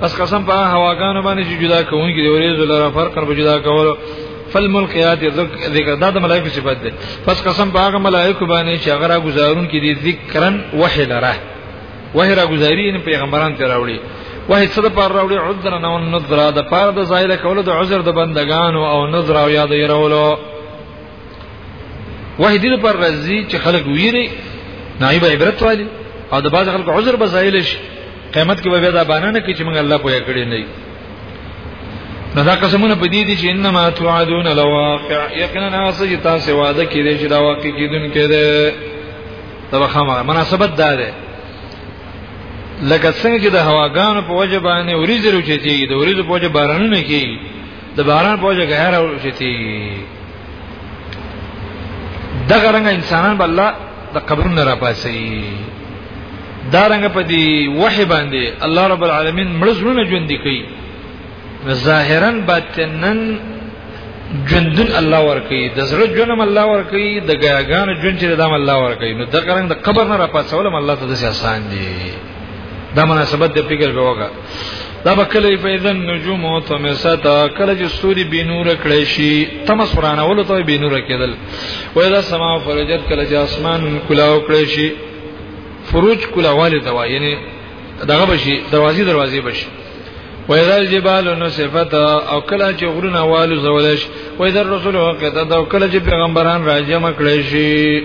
پس قسم په هواګانو باندې چې جدا کوونکې دی ورېځو لره فرق په جدا کولو فالملقيات ذکر دا د ملائکه صفات ده پس قسم په هغه ملائکه باندې چې هغه را گزارون کې دي ذکرن وحی لره وحی را گزاري نه پیغمبران ته راوړي وحی څه د پاره راوړي عذر نه نذر د پاره د زایله کولو د عذر د بندگانو او نذر او یاد یې راولو وحی دې پر رضی چې خلک ویری نایب عبرت والی او د باز خلک عذر بزایل شي قیامت کې به بیا دا باندې نه کې چې موږ الله پوهه کړی نه نو دا قسمونه په دې دي چې انما توعدون لواقع یقینا هغه چې تاسو وعده کړی چې دا واقع کیدونکې ده دا به خامه مناسبت ده ده لکه څنګه چې د هواګانو په وجه باندې وریځ روچتي د وریځ په وجه بارانونه کیږي د باران په وجه غیر او شتي دا غرنګ انسانان بل الله د قبرونو نه راپاسي دا رنګ په دی وحی باندې الله رب العالمین مړزونه ژوند کوي ظاهرا باطنن ژوندون الله ور کوي د زړه ژوندم الله ور کوي د ګاګان ژوند چې دام الله ور کوي نو د قرنګ د قبر نه را پاتولم الله ته د اسان دي دا مناسبت د فکر به وکړه دا به کله په اذن نجوم او تمستا کله چې ستوري به نور کړی شي تمس ورانه ول ته به نور کېدل و اذا سما فرجت کله چې اسمان کلاو کړی شي فروج کلاواله دوا یعنی دغه بشي دروازې دروازې بشي و اذا الجبال نصفت او کله چې غرونه والو زولش و اذا الرسل وقت او کله چې پیغمبران راځم کړی شي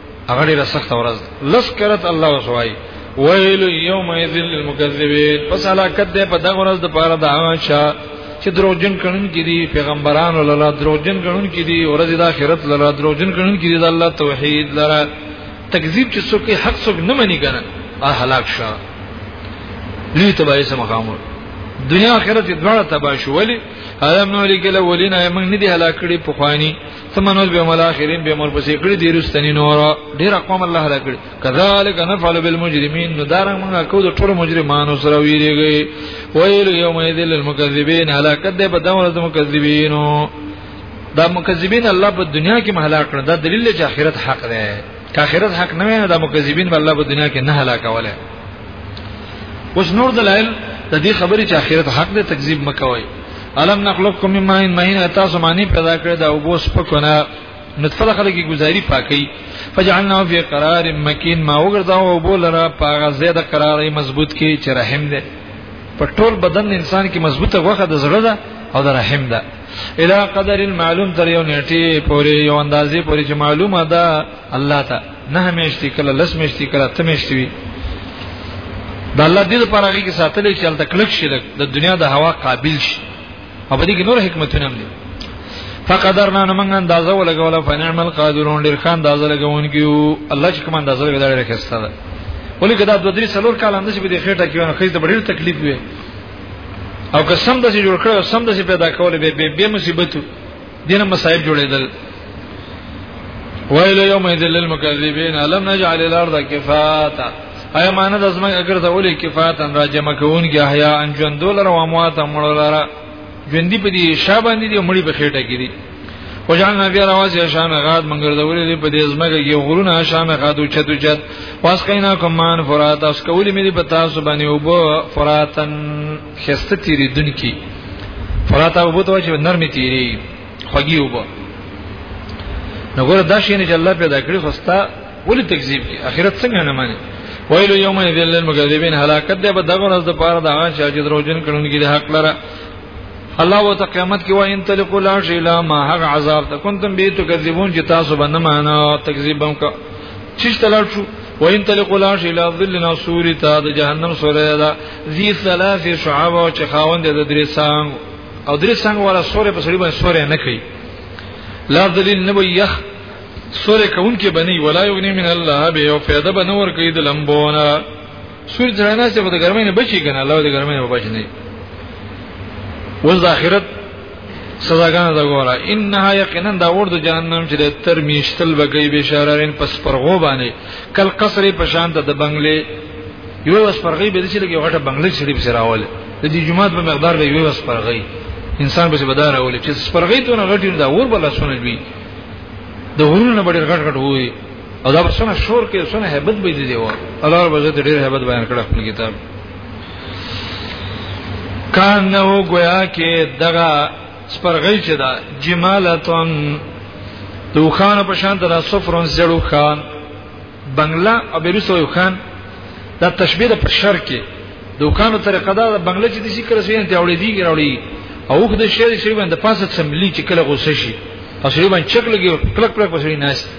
هغه ډیره سخت ورځ لس کرت الله وسوای ویل یوم یذل للمکذبین پس علاقت ده په دغه ورځ د پاره د هغه چا چې دروژن کړون کې دي پیغمبران لاله دروژن کړون کې دي ورځ د آخرت لاله دروژن کړون کې دي د الله توحید لره تکذیب چې څوک حق څوک نه مني کنه ا هلاک شه لوی تبعی سم مقامور دنیا آخرت دواړه تبا شو ولی علم نو لګل ولین ایم نه دی هلاک کړي په خوانی ثم نوز به ملاخرین به مر پسې کړی دی رستنی نور ډیر اقوام الله هلاک کړي کذالک نفعل بالمجرمین نو دارنګ موږ کو د ټول مجرمانو سره ویریږي ویل یوم یذل المکذبین هلاکت ده په دغه ورځ مکذبینو دا مکذبین الله په دنیا کې مهلاک کړ دا دلیل چې آخرت حق ده کاخرت حق نه ویني د مکذبین به الله په دنیا کې نه هلاکوله اوس نور دلایل د دې خبرې چې اخرت حق دې تکذیب مکوي علم نخلقکم من ماء مهین تاسو معنی پیدا کړی دا وبو سپکونه نطفه دخل کی گزاری پاکی فجعلنا فی قرار مکین ما وګرځاو او بولره پاغه زیاده قرار مضبوط کی چې رحم ده په ټول بدن انسان کې مضبوطه غوخه د زړه ده او د رحم ده الى قدر معلوم تر یو نیټه پورې یو اندازې پورې چې معلومه ده الله ته نه همیشتي کله لس میشتي کله تمیشتي وي د الله دې لپاره هغه کې ساتلې چې الته کلک شي د دنیا د هوا قابل شي او په دې کې نور حکمتونه هم دي فقدرنا نمنګ اندازه ولګول فنعم القادرون ډیر خان اندازه لګونکیو الله چې کوم اندازه لګول راکسته ده ولې کدا 2 3 سلور کال اندازه به د خېټه کې ونه خېټه ډیر تکلیف وي او که سم د جوړ کړو سم د پیدا کول به به, به مصیبت دینه مصايب جوړېدل ویل یوم یذل للمکذبین لم نجعل الارض کفاتا ایا معنی د زمنګ اگر ته ولې کفاتا را جمع کون کې احیا ان ژوندول را اموات مړول را ژوندۍ په دې شابه دي مړي په خېټه کې دي وجعل نبی رواز یا شان غاد منګر د ولې دی په دې زمګه کې غرونه شان غاد او چتو چت واس کینا کمان فرات اس کولی مې په تاسو باندې او بو فراتن خسته تیری دن کی فرات او بو ته چې نرمي تیری خوږی او بو نو ګور دا شي نه چې الله پیدا کړی خوستا ولې تکذیب کی اخرت څنګه نه مانی ویل یوم یذل المکذبین هلاکت ده به دغه ورځ د پاره دا چې اجر روزن کړونکي د حق لره الله وت قیامت کې وای ان تلقوا لا شی لا ما هغه عذاب ته کنتم به تکذبون چې تاسو باندې معنا تکذیب هم کا چیش تلل شو وان تلقوا لا شی لا ظل نصور ته د جهنم سورې دا ذی ثلاث شعاب او چې خاوند د درې سنگ او درې سنگ ولا سورې په سړي باندې سورې نه کوي لا ذلیل نه وي یخ سورې کون کې بني ولا یغنی من الله به او فایده بنور کوي د لمبونه سور ځانه څه د ګرمۍ نه بچی کنه الله د ګرمۍ نه بچی نه وز اخرت سزاګان دا ګوره انها یقینا دا ورد جهنم چې تر میشتل بګی به شرارین پس پرغو باندې کل قصر په شان د بنگلې یو وس پرغی به چې لګي غټه بنگلې سړي به راول د دې جمعات په مقدار به یو وس پرغی انسان به بدار اول چې پرغی ته نه غټي دا ور بل سونه وي د ورونو نه ډېر غټ غټ وي او دا بسونه شور کې سونه hebat به دي دیو الله رب عزت ډیر hebat بیان کړ خپل کتاب کان نو گویا کې دغه سپرغی چې دا جمالتون دوخان په شان در صفرون زړو خان بنگلا او بیرسو خان دا تشبیه د بشر کې دوکانو طریقه دا بنگله چې د ذکر سوین ته اورې دیږي راوړي او خو د شعر شری باندې پاسه سملی چې کله غوسه شي او شری باندې چک لګي کلک کلک پسې ناس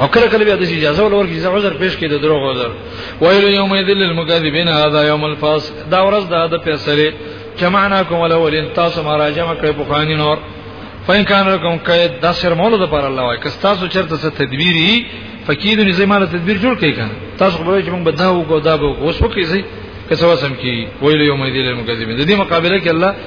او کله کله بیا د اجازه ولور کې عذر پیش کړي د دروغ عذر ویل یوم یذل للمکذبین هذا یوم الفاصل دا ورځ دا د فیصله جمعنا کوم الاولین تاسو ما راجم کړی په خانی نور فین کان لکم کید دا سر مول د پر الله وای که تاسو چرته څه تدبیری فکیدو نه زمانه تدبیر جوړ کړئ کنه تاسو خبرې چې موږ بدنه وګو دا به اوس وکړئ که څه وسم کی ویل یوم یذل للمکذبین د دې مقابله کې الله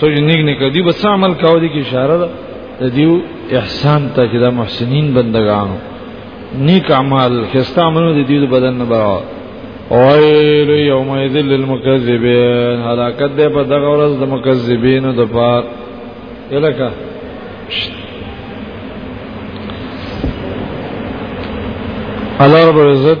سوچ نیک نه کدی بس عمل کاو دي کی اشاره ده د دیو احسان ته چې د محسنین بندگانو نیک اعمال خسته عملونه د دیو بدن نه برابر اویل یوم یذل للمکذبین هلاکت ده په دغه ورځ د مکذبینو د پار الکه الله رب العزت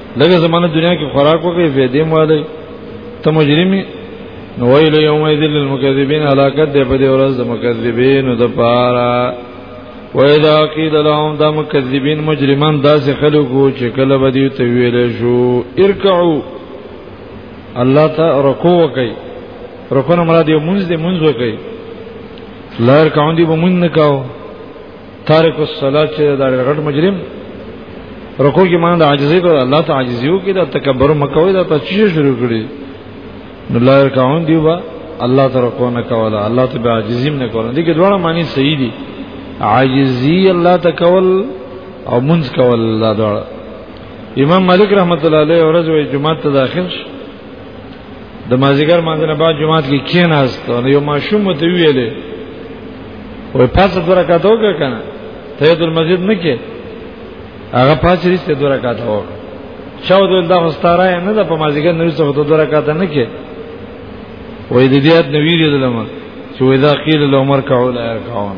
لږه زمانه دنیا کې خوراک وکړي فیدې مو دی ته مجرمي نو ویل یوم ذل المکذبین علاقت دی په دې ورځ د مکذبین د پارا وإذا قيل لهم دا مکذبین مجرمان داسې خلکو چې کله به دی ته ویل شو ارکعوا الله ته رکوع وکي رکوع نه مراد یو منځ دې منځ وکي لار کاوندې به مونږ نه کاو تارک الصلاه چې دا غټ مجرم رکو کې مان د عاجزۍ کو الله ته عاجزي وکړي دا تکبر مکوې دا ته چی شروع کړي نو لا رکعون دیوا الله ته رکو نه کولا الله ته به عاجزیم نه کولا دي کې دواړه معنی صحیح دي عاجزي الله ته کول او منځ کول الله دواړه امام مالک رحمت الله علیه ورځ وی جمعه ته داخل شو د مازیګر مانځنه بعد جماعت کې کېناست نو یو ماشوم ته ویلې وای پاسه دوه رکعات وکړه کنه تهید المسجد نه کې هغه پاسه رسته دوه رکعات وکړه چاو دل دا هستاره نه د په مازیګر نوې څه دوه رکعات نه کې وای د دې ات نوی لرم چې وای دا قیل لو مرکعو لا کاون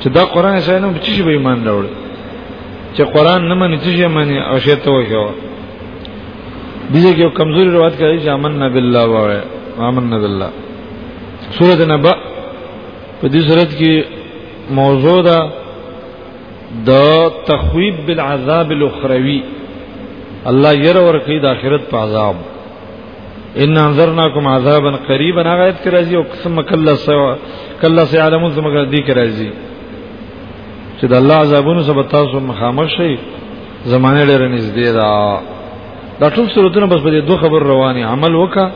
چې دا قران سره نه چې به ایمان راوړي چې قران نه مني چې مني او شی ته وشو دغه یو کمزوري روایت کوي چې آمنا بالله وایي آمنا بالله سورۃ نبأ په دې سورۃ کې موضوع ده د تخویب بالعذاب الاخروی الله ير ور کوي د اخرت په عذاب ان انذرناکم عذابا قریبا هغه ایت کې راځي او قسم کله سوا کله سي عالم ثم دې کې راځي چې د الله عذابونو سبب تاسو مخامخ شي زمانه ډېر نږدې ده دا ټول صورتونه بس په دې دوه خبر رواني عمل وکا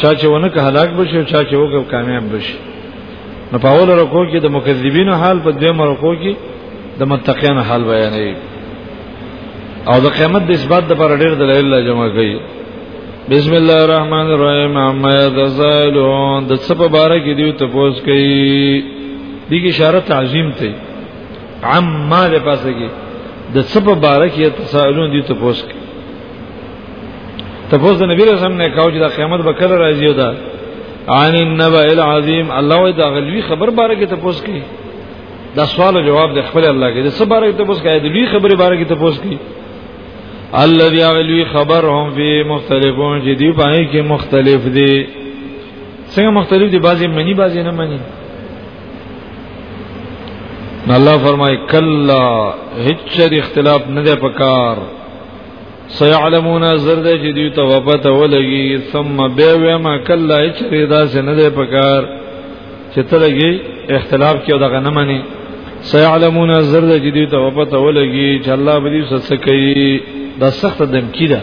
چا چې ونه که هلاک بشي چا چې وګه کامیاب بشي نو په اول رکو کې د مکذبینو حال په دویم رکو کې د متقین حال بیانوي او د قیامت د اثبات لپاره ډېر دلایل لا جمع کړي بسم الله الرحمن الرحیم اما یتسالون د څه په باره کې دی ته پوس کوي دغه اشاره تعظیم ته عما له پاسه کې د څه په باره کې یتسالون دی ته پوس کوي ته پوس د نبی رسول نه کاوه چې د قیامت به کله راځي او دا عن النبأ العظیم الله دا غلوی خبر باره کې ته پوس کوي دا سوال جواب د خپل الله کې د څه باره ته پوس کوي د لوی خبرې باره کې ته پوس کوي الذي اغلوی خبر هم فی مختلفون چې دی پای کې مختلف دي څنګه مختلف دي بعضی منی بعضی نه منی الله فرمای کلا هیڅ اختلاف نه ده پکار سيعلمون زرد چې دی ته وپته ولګي ثم به وما کلا هیڅ رضا سه نه ده پکار چې تلګي اختلاف کې او دغه نه مني سيعلمون زرد جديد او پته ولګي چې الله به دې څه کوي دا سخت دمکی ده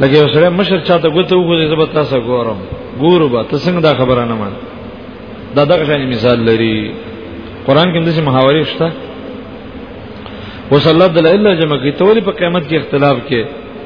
لکه یو سره مشر چاته ګوتو خو دې زبر تاسو ګورم ګورو به تاسو څنګه دا خبره نه مان دا دغه شان مثال لري قران کې دغه محاورې شته وصلی الله علیه و سلم جمع کی تولی په قیامت کې اختلاف کې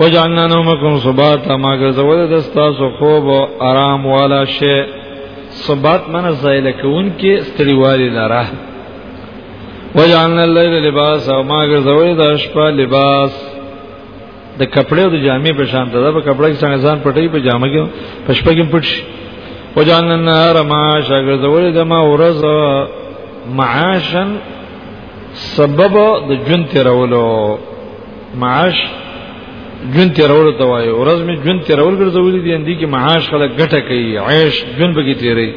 وجعلنا نومکم صباتا ما ګرځول د تاسو خوب او آرام والا شی صبات من زایل کون کې ستړیوالي لره وجعلنا الليل لباس او ما ګرځول د شپه لباس د کپڑے او د جامې په شان ده په کپڑے کې څنګه ځان پټي په جامه کې په شپه کې پټ شي وجعلنا النهار معاشا ګرځول د ما ورځ معاشن سبب د جون تیرولو معاش جون تیرول ته وایي ورځ می جون تیرول ګرځولې دي اندي کې معاش خلک ګټه کوي عیش جون بګی تیری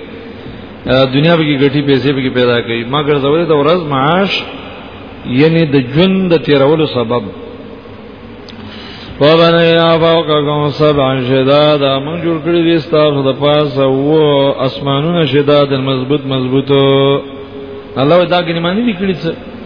دنیا بګی ګټي پیسې بګی پیدا کوي ما ګرځولې ته ورځ معاش یعنی د جون د تیرولو سبب وبنیا فوقکم سبعا شدادا من جوړ کړی دي ستاسو د پاسه وو اسمانونه شداد مضبوط مضبوطو الله دا ګنې معنی لیکلی څه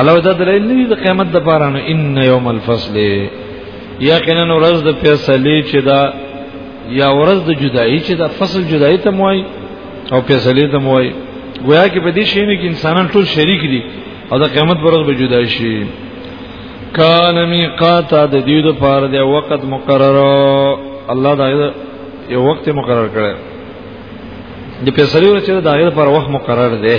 علاوه دا دلیل نه دی د قیامت د پاره نو ان یوم الفصل یقینا ورځ د فیصله چې دا یا ورځ د جدایی چې دا فصل جدایی ته موای او فیصله ته موای گویا کې په دې شی نه کې انسانان ټول شریک دي او د قیامت پر ورځ به جدای شي کان میقات د دې د پاره د وخت مقرر الله دا یو وخت مقرر کړی د فیصله ورچې د دایره پر وخت مقرر دی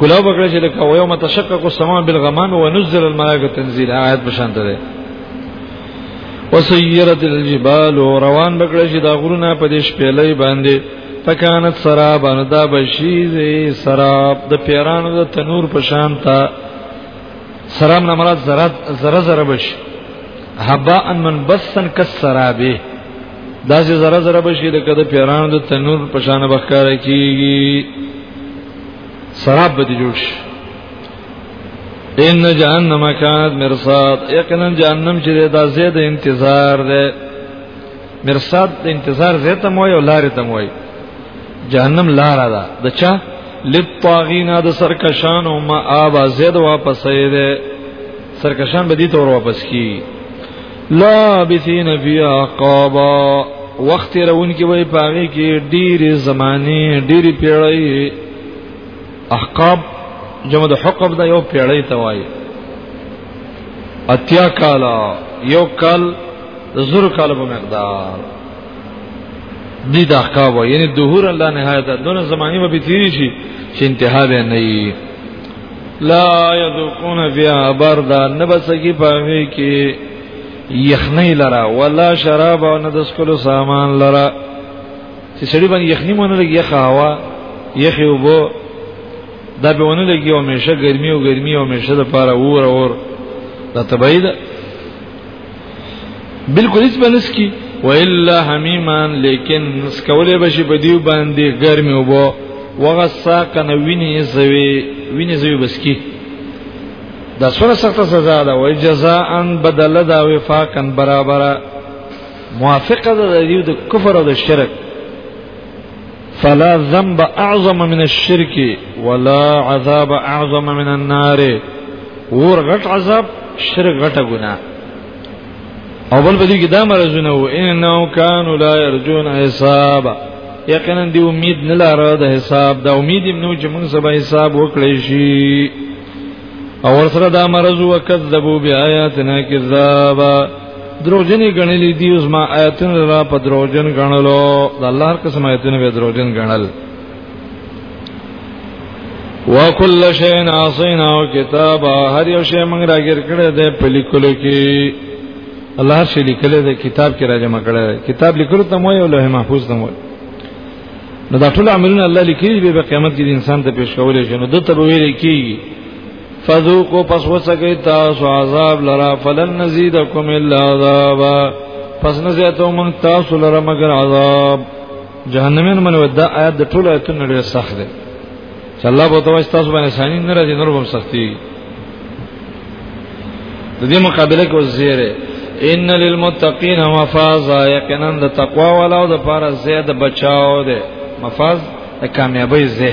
کله وکړه چې لکه و یوم تشقق السماء بالغمام ونزل الملائکه تنزیل آیات بشان ته ده وسيرت الجبال روان بکړه چې دا غرونه په دې شپېلې باندې فکانت سراب ان دا بشیز سراب د پیرانو د تنور په شان تا سرام نه مراد زره زره زره بش حبا ان من بسن کسرابه دا چې زره زره بش د کده پیرانو د تنور په شان بخکار کیږي سراب به جوړ شي ان جهنم کانت مرصاد یقینا جهنم چې دا زید انتظار ده مرصاد د انتظار زید ته موي او لارې ته موي جهنم لار ده د چا لطاغینا د سرکشان او ما آبا زید واپس ایده سرکشان به دي تور واپس کی لا بثین فی اقابا وخت رون کې وای پاغي کې ډېری زمانه ډېری پیړۍ احقاب جمع د حقب دا یو پیړۍ ته وای اتیا کالا یو کال زر کال په مقدار دي د احقاب یعنی دهور الله نهایت دونه زمانه به تیری شي چې انتها به نه لا يذقون فيها بردا نبسکی پاوی کی یخنی لرا ولا شراب او ندسکلو سامان لرا چې سړی باندې یخنی مونږ لګي یخه هوا یخه وبو دا به ونه لګي او همیشه ګرمي او ګرمي او همیشه د پاره اور اور دا تبعید بالکل هیڅ بنس کی والا حمیمان لیکن سکولې بشي په دیو باندې ګرمي وبو وغسا کنه ویني زوي ویني زوي بس کی دا سره سخت سزا ده وای جزاء بدل دا وفاقا برابر موافقه ده د کفر او د شرک فلا ذنب اعظم من الشرك ولا عذاب اعظم من النار ور غټ عذاب شرک غټه ګناه او بل بدی کې دا مرزونه و انه کان لا يرجون حساب یقینا دی امید نه لاره د حساب دا امید نو چې موږ سبا حساب وکړي شي او ورسره دا مرز وکذبوا بیااتنا کذابا دروژنې غنلې دي اوس ما آیتونه را په دروژن غنلو د الله هر قسم آیتونه به دروژن غنل وکل شین عصینا کتابا هر یو شی موږ راګر کړی دی په لیکلو کې الله شي لیکل دی کتاب کې راځم کړی کتاب لیکلو ته مو یو لوح محفوظ ته مو نو دا ټول عملونه الله لیکلي به قیامت کې انسان ته پیښ کولای شي نو د تبویر کېږي فذوقوا پس وسکه تاسو عذاب لرا فلن نزيدكم الا عذابا پس نه زیاتو مونږ تاسو لره مگر عذاب جهنمین من ودا آیات د ټولو آیتونو ډیر سخت دی چې الله په توګه تاسو باندې سانی نه راځي نور هم سختي د دې مقابله کې وزیره ان للمتقین مفاز یقینا د تقوا والا او د پاره زید بچاو دی مفاز د کامیابی زه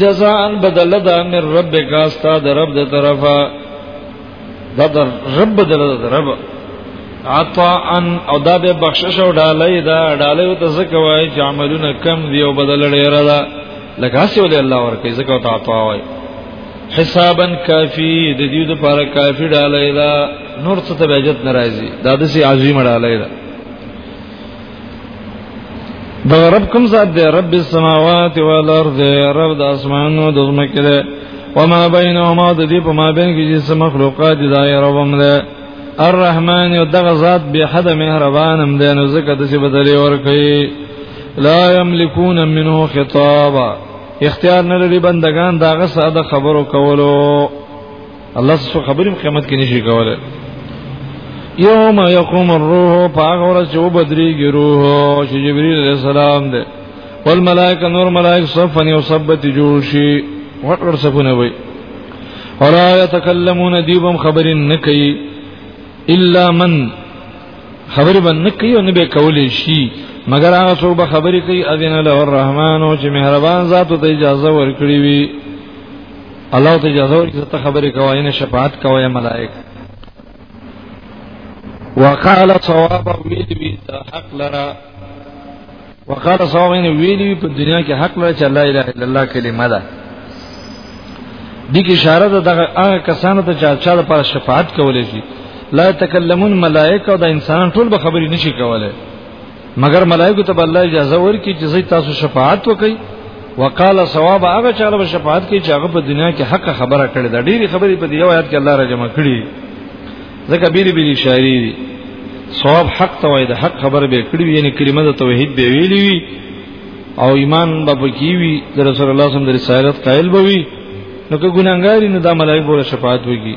جزان بدل دا من رب کا استاد رب د طرفا دا در رب بدل دا رب عطاء او دا به بخشش او ډالۍ دا ډالۍ ته زکه وای چې عملونه کم دی او بدل ډیر دا لکه هسې ولې الله ورکه زکه ته عطاء وای حسابا کافی د دې لپاره کافی ډالۍ دا نور څه ته بهجت ناراضي دا د سي عظیم ډالۍ دا دا رب کوم ذات دی رب السماوات والارض رب د اسمانو د زمکه دی وما بینهما د دې په ما بین کې چې مخلوقات دی دای رب هم دی الرحمن یو دغه ذات به حد مهربان هم دی نو زکه د څه بدلی ور کوي لا یملکون منه خطابا اختیار نه لري بندگان داغه ساده خبرو کولو الله سو خبرې قیامت کې نشي کوله یوم یقوم الروح پاغه ورځ چې وبدريږي روح چې جبريل عليه السلام ده والملائکه نور ملائک صفن یو صبت جوړ شي وټ ور صفونه وي ولا يتكلمون ديبم خبر نکي الا من خبر بن نکي او نبي کولې شي مگر هغه څوک به خبرې کوي اذن له الرحمن او چې مهربان ذات ته اجازه ورکړي وي الله ته اجازه ورکړي ته خبرې کوي نه شفاعت کوي ملائک وقال صواب ویل وی دا حق لرا وقال صواب ویل وی په دنیا کې حق لرا چې لا اله الا الله کلمه ده دي کې اشاره ده دغه هغه کسانو ته چې چا لپاره شفاعت کولې شي لا تکلمون ملائکه او د انسانان ټول به خبرې نشي کولای مگر ملائکه ته الله اجازه ورکړي چې زی تاسو شفاعت وکړي وقال ثواب هغه چاله به شفاعت کوي چې هغه په دنیا کې حق خبره کړې ده ډېری خبرې په دې یو آیات کې الله را جمع کړي ځکه بیری بیری شاعری دي ثواب حق ته وای د حق خبره به کړی یعنی کلمه د توحید به ویلی وي او ایمان به پکې وي د رسول الله صلی الله علیه وسلم د رسالت قائل به وي نو که ګناګاری نو د ملائکه بوله شفاعت وږي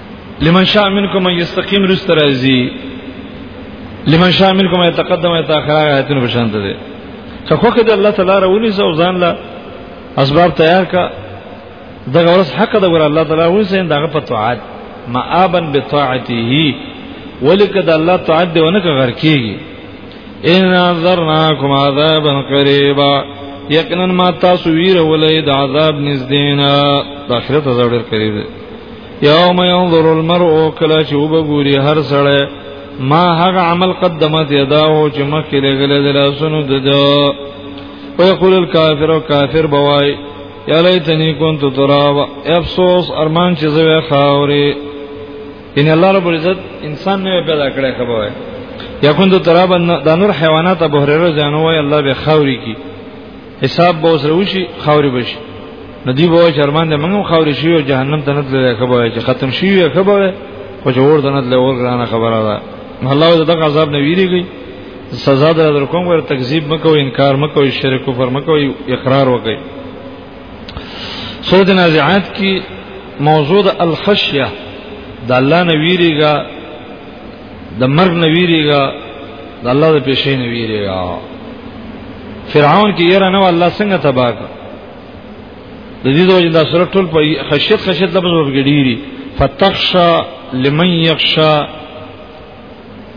لمن شاء منکم ان یستقیم رست راځي لمن شاء منکم ان یتقدم یتاخر آیاتونه بشان ده که خو کده الله تعالی راونی زو ځان لا اسباب تیار کا دغه ورس حق د ور الله تعالی وسین دغه په طاعت مآبن بطاعته ولک د الله طاعت دی ونه غر کیږي ان نظرناکم عذابا قریبا یقینا ما تاسو ویره ولید عذاب نزدینا د اخرت عذاب ډیر قریب دی یوم ينظر المرء کلا چې وبګوري هر سړی ما هغه عمل قدمت یدا او چې مخکې لګلې د لاسونو د دو ويقول الكافر او کافر بوای یا لیتنی كنت تراب افسوس ارمان چې زوی خاوري ان الله رب العزت انسان نه پیدا کړی خبره یا كنت تراب د نور حیوانات ابو هرره ځانو وای الله به خاوري کی حساب به سره وشي خاوري بشي نو دی به شرمان دې موږ خاوري شي او جهنم ته نه تللی خبره چې ختم شي خبره خو چې ور دنه تللی ور ګرانه خبره ده الله دغه عذاب نه ویریږي سزا در در کوم ور تکذیب مکو انکار مکو شرک کفر مکو اقرار وکي سورۃ نازعات کی موضوع الخشیه د الله نه ویریږي د مرګ نه ویریږي د الله د پیښې نه ویریږي فرعون کې یره نه الله څنګه تباہ کړ د دې دوه د سورۃ ټول په خشیت خشیت لفظ ورګډيري فتخشا لمن یخشا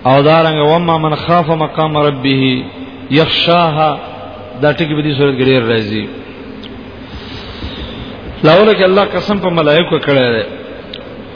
او دارنګ وما من خاف مقام ربه یخشاها دا ټکی به دې سورۃ ګډیر راځي لاوله کې الله قسم په ملائکه کړه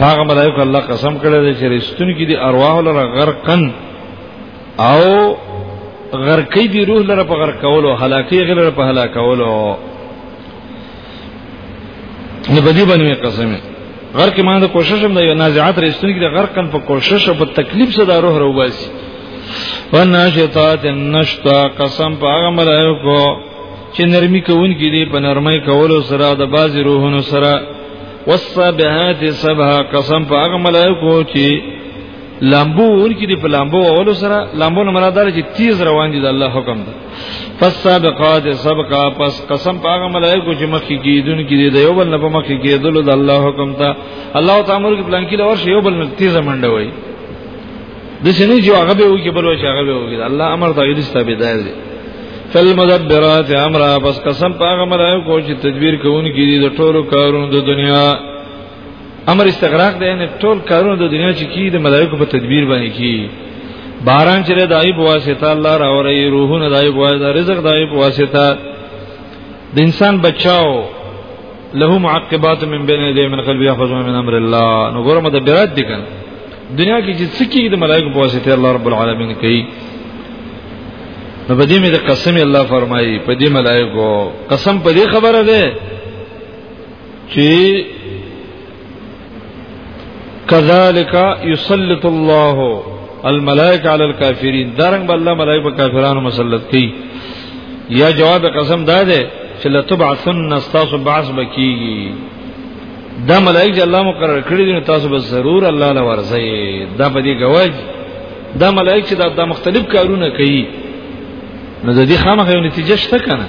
هغه ملائکه الله قسم کړی دی چې رښتون کې دي ارواح لره غرقن او غرقې دي روح لره په غرقولو هلاکې غلره په هلاکولو نه بدی باندې قسم غرق ما د کوشش هم د نازعات رښتون کې د غرقن په کوشش او په تکلیف سره د روح روباسي وناشطات النشطا قسم په هغه ملائکه چې نرمي کوونکې دي په نرمۍ کولو سره د بازي روحونو سره والصبحات صبحا قسم په هغه ملائکو چې لامبو ورکی دی په لامبو اولو سره لامبو نه مراد ده چې تیز روان دي د الله حکم ده فالسابقات سبقا پس قسم په هغه ملائکو چې مخکې کیدون کې دی د یو بل نه په مخکې کیدلو د الله حکم ته الله تعالی کې پلان کې لور شی یو بل نه تیز منډه وای د سینې چې هغه به وکي بل چې هغه به وکي الله امر ته غیر ثابت دی فل مدبرات امر بس قسم په هغه ملائکه چې تدبیر کوونکي دي د ټولو کارونو د دنیا امر استغراق دی نه ټول کارونه د دنیا چې کی د ملائکه په تدبیر باندې کی باران چې دای په واسطه الله را اوري روحونه دای په واسطه رزق دای په واسطه د انسان بچاو له معقبات من بین یدی من قلبی یحفظ من امر الله نو ګورم د بیرات دي کنه دنیا کې چې څه کېږي د ملایکو په واسطه الله رب العالمین کوي نو په دې مې د قسم الله فرمایي په دې ملایکو قسم په دې خبره ده چې کذالک یسلط الله الملائکه علی الکافرین درنګ بل الله ملائکه په کافرانو مسلط کی یا جواب قسم دا ده چې لتبعثن استاسو بعث بکیږي دا ملائک چې الله مقرر کړی دي تاسو به ضرور الله له ورځي دا په دې گواج دا ملائک چې دا, دا مختلف کارونه کوي نو د دې خامخ یو نتیجه شته کنه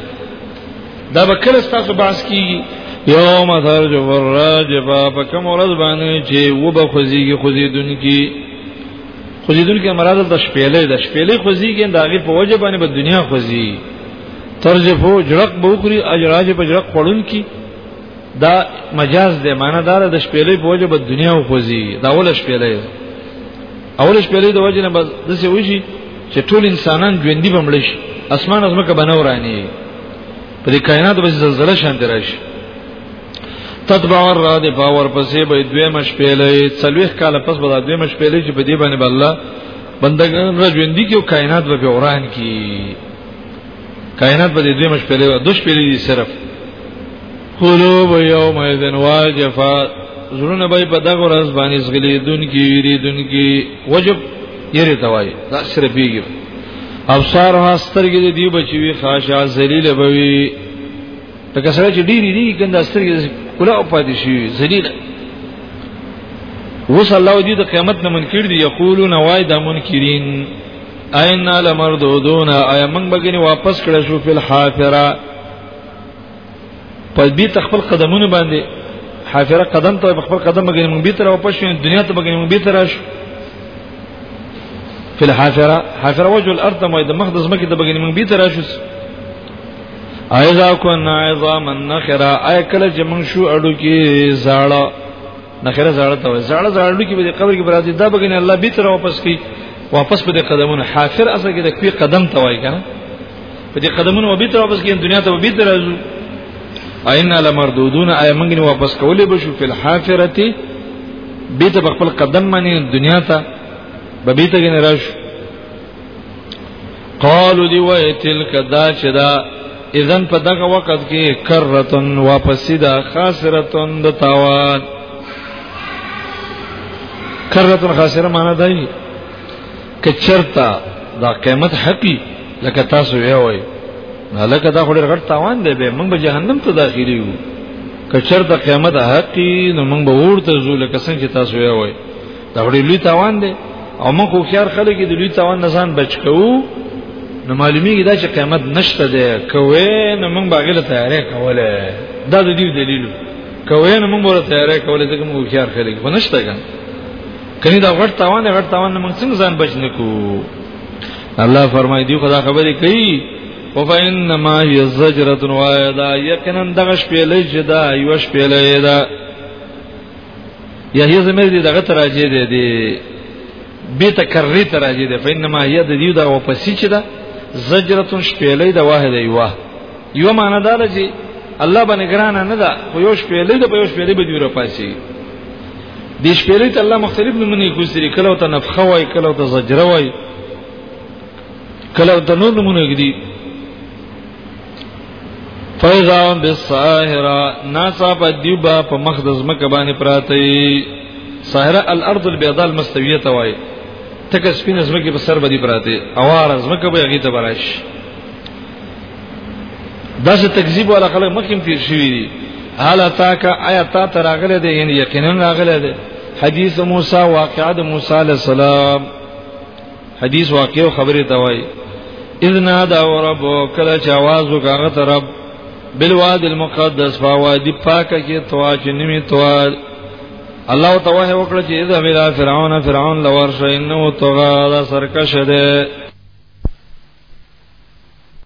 دا به کله تاسو باس کیږي یوم ترجف الراجفه په کوم ورځ باندې چې وبه خوځيږي خوځیدونکي خوځیدونکي مراد د شپېلې د شپېلې خوځيږي دا غي په وجه باندې په دنیا خوځي ترجفو جړق بوکری اجراج په جړق پړون کی دا مجاز دی معنی دار د شپېلې په وجه په دنیا او خوځي دا ول شپېلې اول شپېلې د وجه نه بس د څه وشي چې ټول انسانان ژوندۍ بمړ شي اسمان از مکه بنورانی په دې کائنات به زلزلہ شانته راشي تتبع الرادفه ورپسې به دوی مشپېلې څلويخ کال پس به دوی مشپېلې چې په دې باندې بل بندګان را ژوندۍ کې او کائنات به وران کی کائنات په دې دوه شپې له دوه شپې دي صرف قلوب یوم اذن واجفا زړونه به په دغه ورځ باندې زغلي دونکي ویری دونکي وجب یری توای دا سره پیږي ابصار هاسترګې دې دی بچي وی خاشا ذلیل بوي لکه سره چې ډیری دي کنده سترګې کله او پاتې شي ذلیل وس الله دې د قیامت نه منکر دي یقولون وای د منکرین اینا لمردودون ایا موږ بګنی واپس کړه شو فل حافره په بیت خپل قدمونه باندې حافره قدم ته خپل قدم بګنی موږ بیت را واپس شو دنیا ته بګنی موږ بیت را شو فل حافره حافره وجه الارض ما د مقدس مکه ته بګنی موږ بیت را شو ایذا کنا عظاما نخرا ایا کله چې موږ شو اډو کې زاړه نخره زړه ته زړه زړه کې به قبر کې برازي دا بګنه الله به تر واپس کی واپس په قدمونو حافر اصل کې د کوي قدم ته وای کنه په دې قدمونو وبې تر واپس کې دنیا ته وبې تر راځو اینا لمردودون ای موږ نه واپس کولې بشو په الحافرتی بیت خپل قدم باندې دنیا ته به بیت کې نه راشو قالو دی وای تلک دا چې دا اذن په دغه وخت کې کرتن واپس دا خاسرتن د تاوان کرتن خاسره معنی دی ک چرتا دا قیمت حقي لکه تاسو وی وای لکه دا خوري غټ تاوان دی به موږ به جهنم ته داخلي یو ک چرتا قیمت حقي نو موږ به ورته زو لکه څنګه تاسو وی وای دا ډېر لوی تاوان دی او موږ خو خيار خلک د لوی تاوان نه ځان بچ کوو نو معلومیږي دا چې قیامت نشته دی کوي نو موږ باغله تیارې کوله دا د دې دلیل کوي نو موږ ورته تیارې کوله ځکه موږ خيار خلک خو نشته ګان کني دا غټ تاوان غټ تاوان موږ څنګه ځان بچ نکو الله فرمایي دی خدا خبرې کوي او فإنما هي زجرة واحدة یقینا دغه شپېلې چې دا یو شپېلې ده یحیی زمیر دی دغه تراجه دی دی به تکرری تراجه دی فینما هي د دیو دا واپسی چې دا زجرتون شپېلې د واحد ایوه یو معنا دا لږی الله باندې ګران نه ده خو یو شپېلې د په یو شپېلې به دی را پاسي د شپېلې ته الله مختلف نمونه کوي کله ته نفخه وای کله ته زجر وای کله ته نور نمونه دي فیضا بالساهرا ناسا په دیوبا په مخ د زمکه باندې پراته ساهرا الارض البيضاء المستويه توای تک سپین زمکه په سر باندې پراته اوار زمکه به غی ته براش داسې تکذیب ولا خلک مخکې تیر شوی دي حال تاک آیا تا تراغله دي یعنی یقینا راغله دي حدیث موسی واقعه د موسی علی السلام حدیث واقع او خبره ته وای اذن دا رب کله چې आवाज وکړه ته رب بالواد المقدس فوادی پاکه کې توا چې نیمه توا الله توه وکړه چې اذا بلا فرعون فرعون لورشه انه طغى سرکشه ده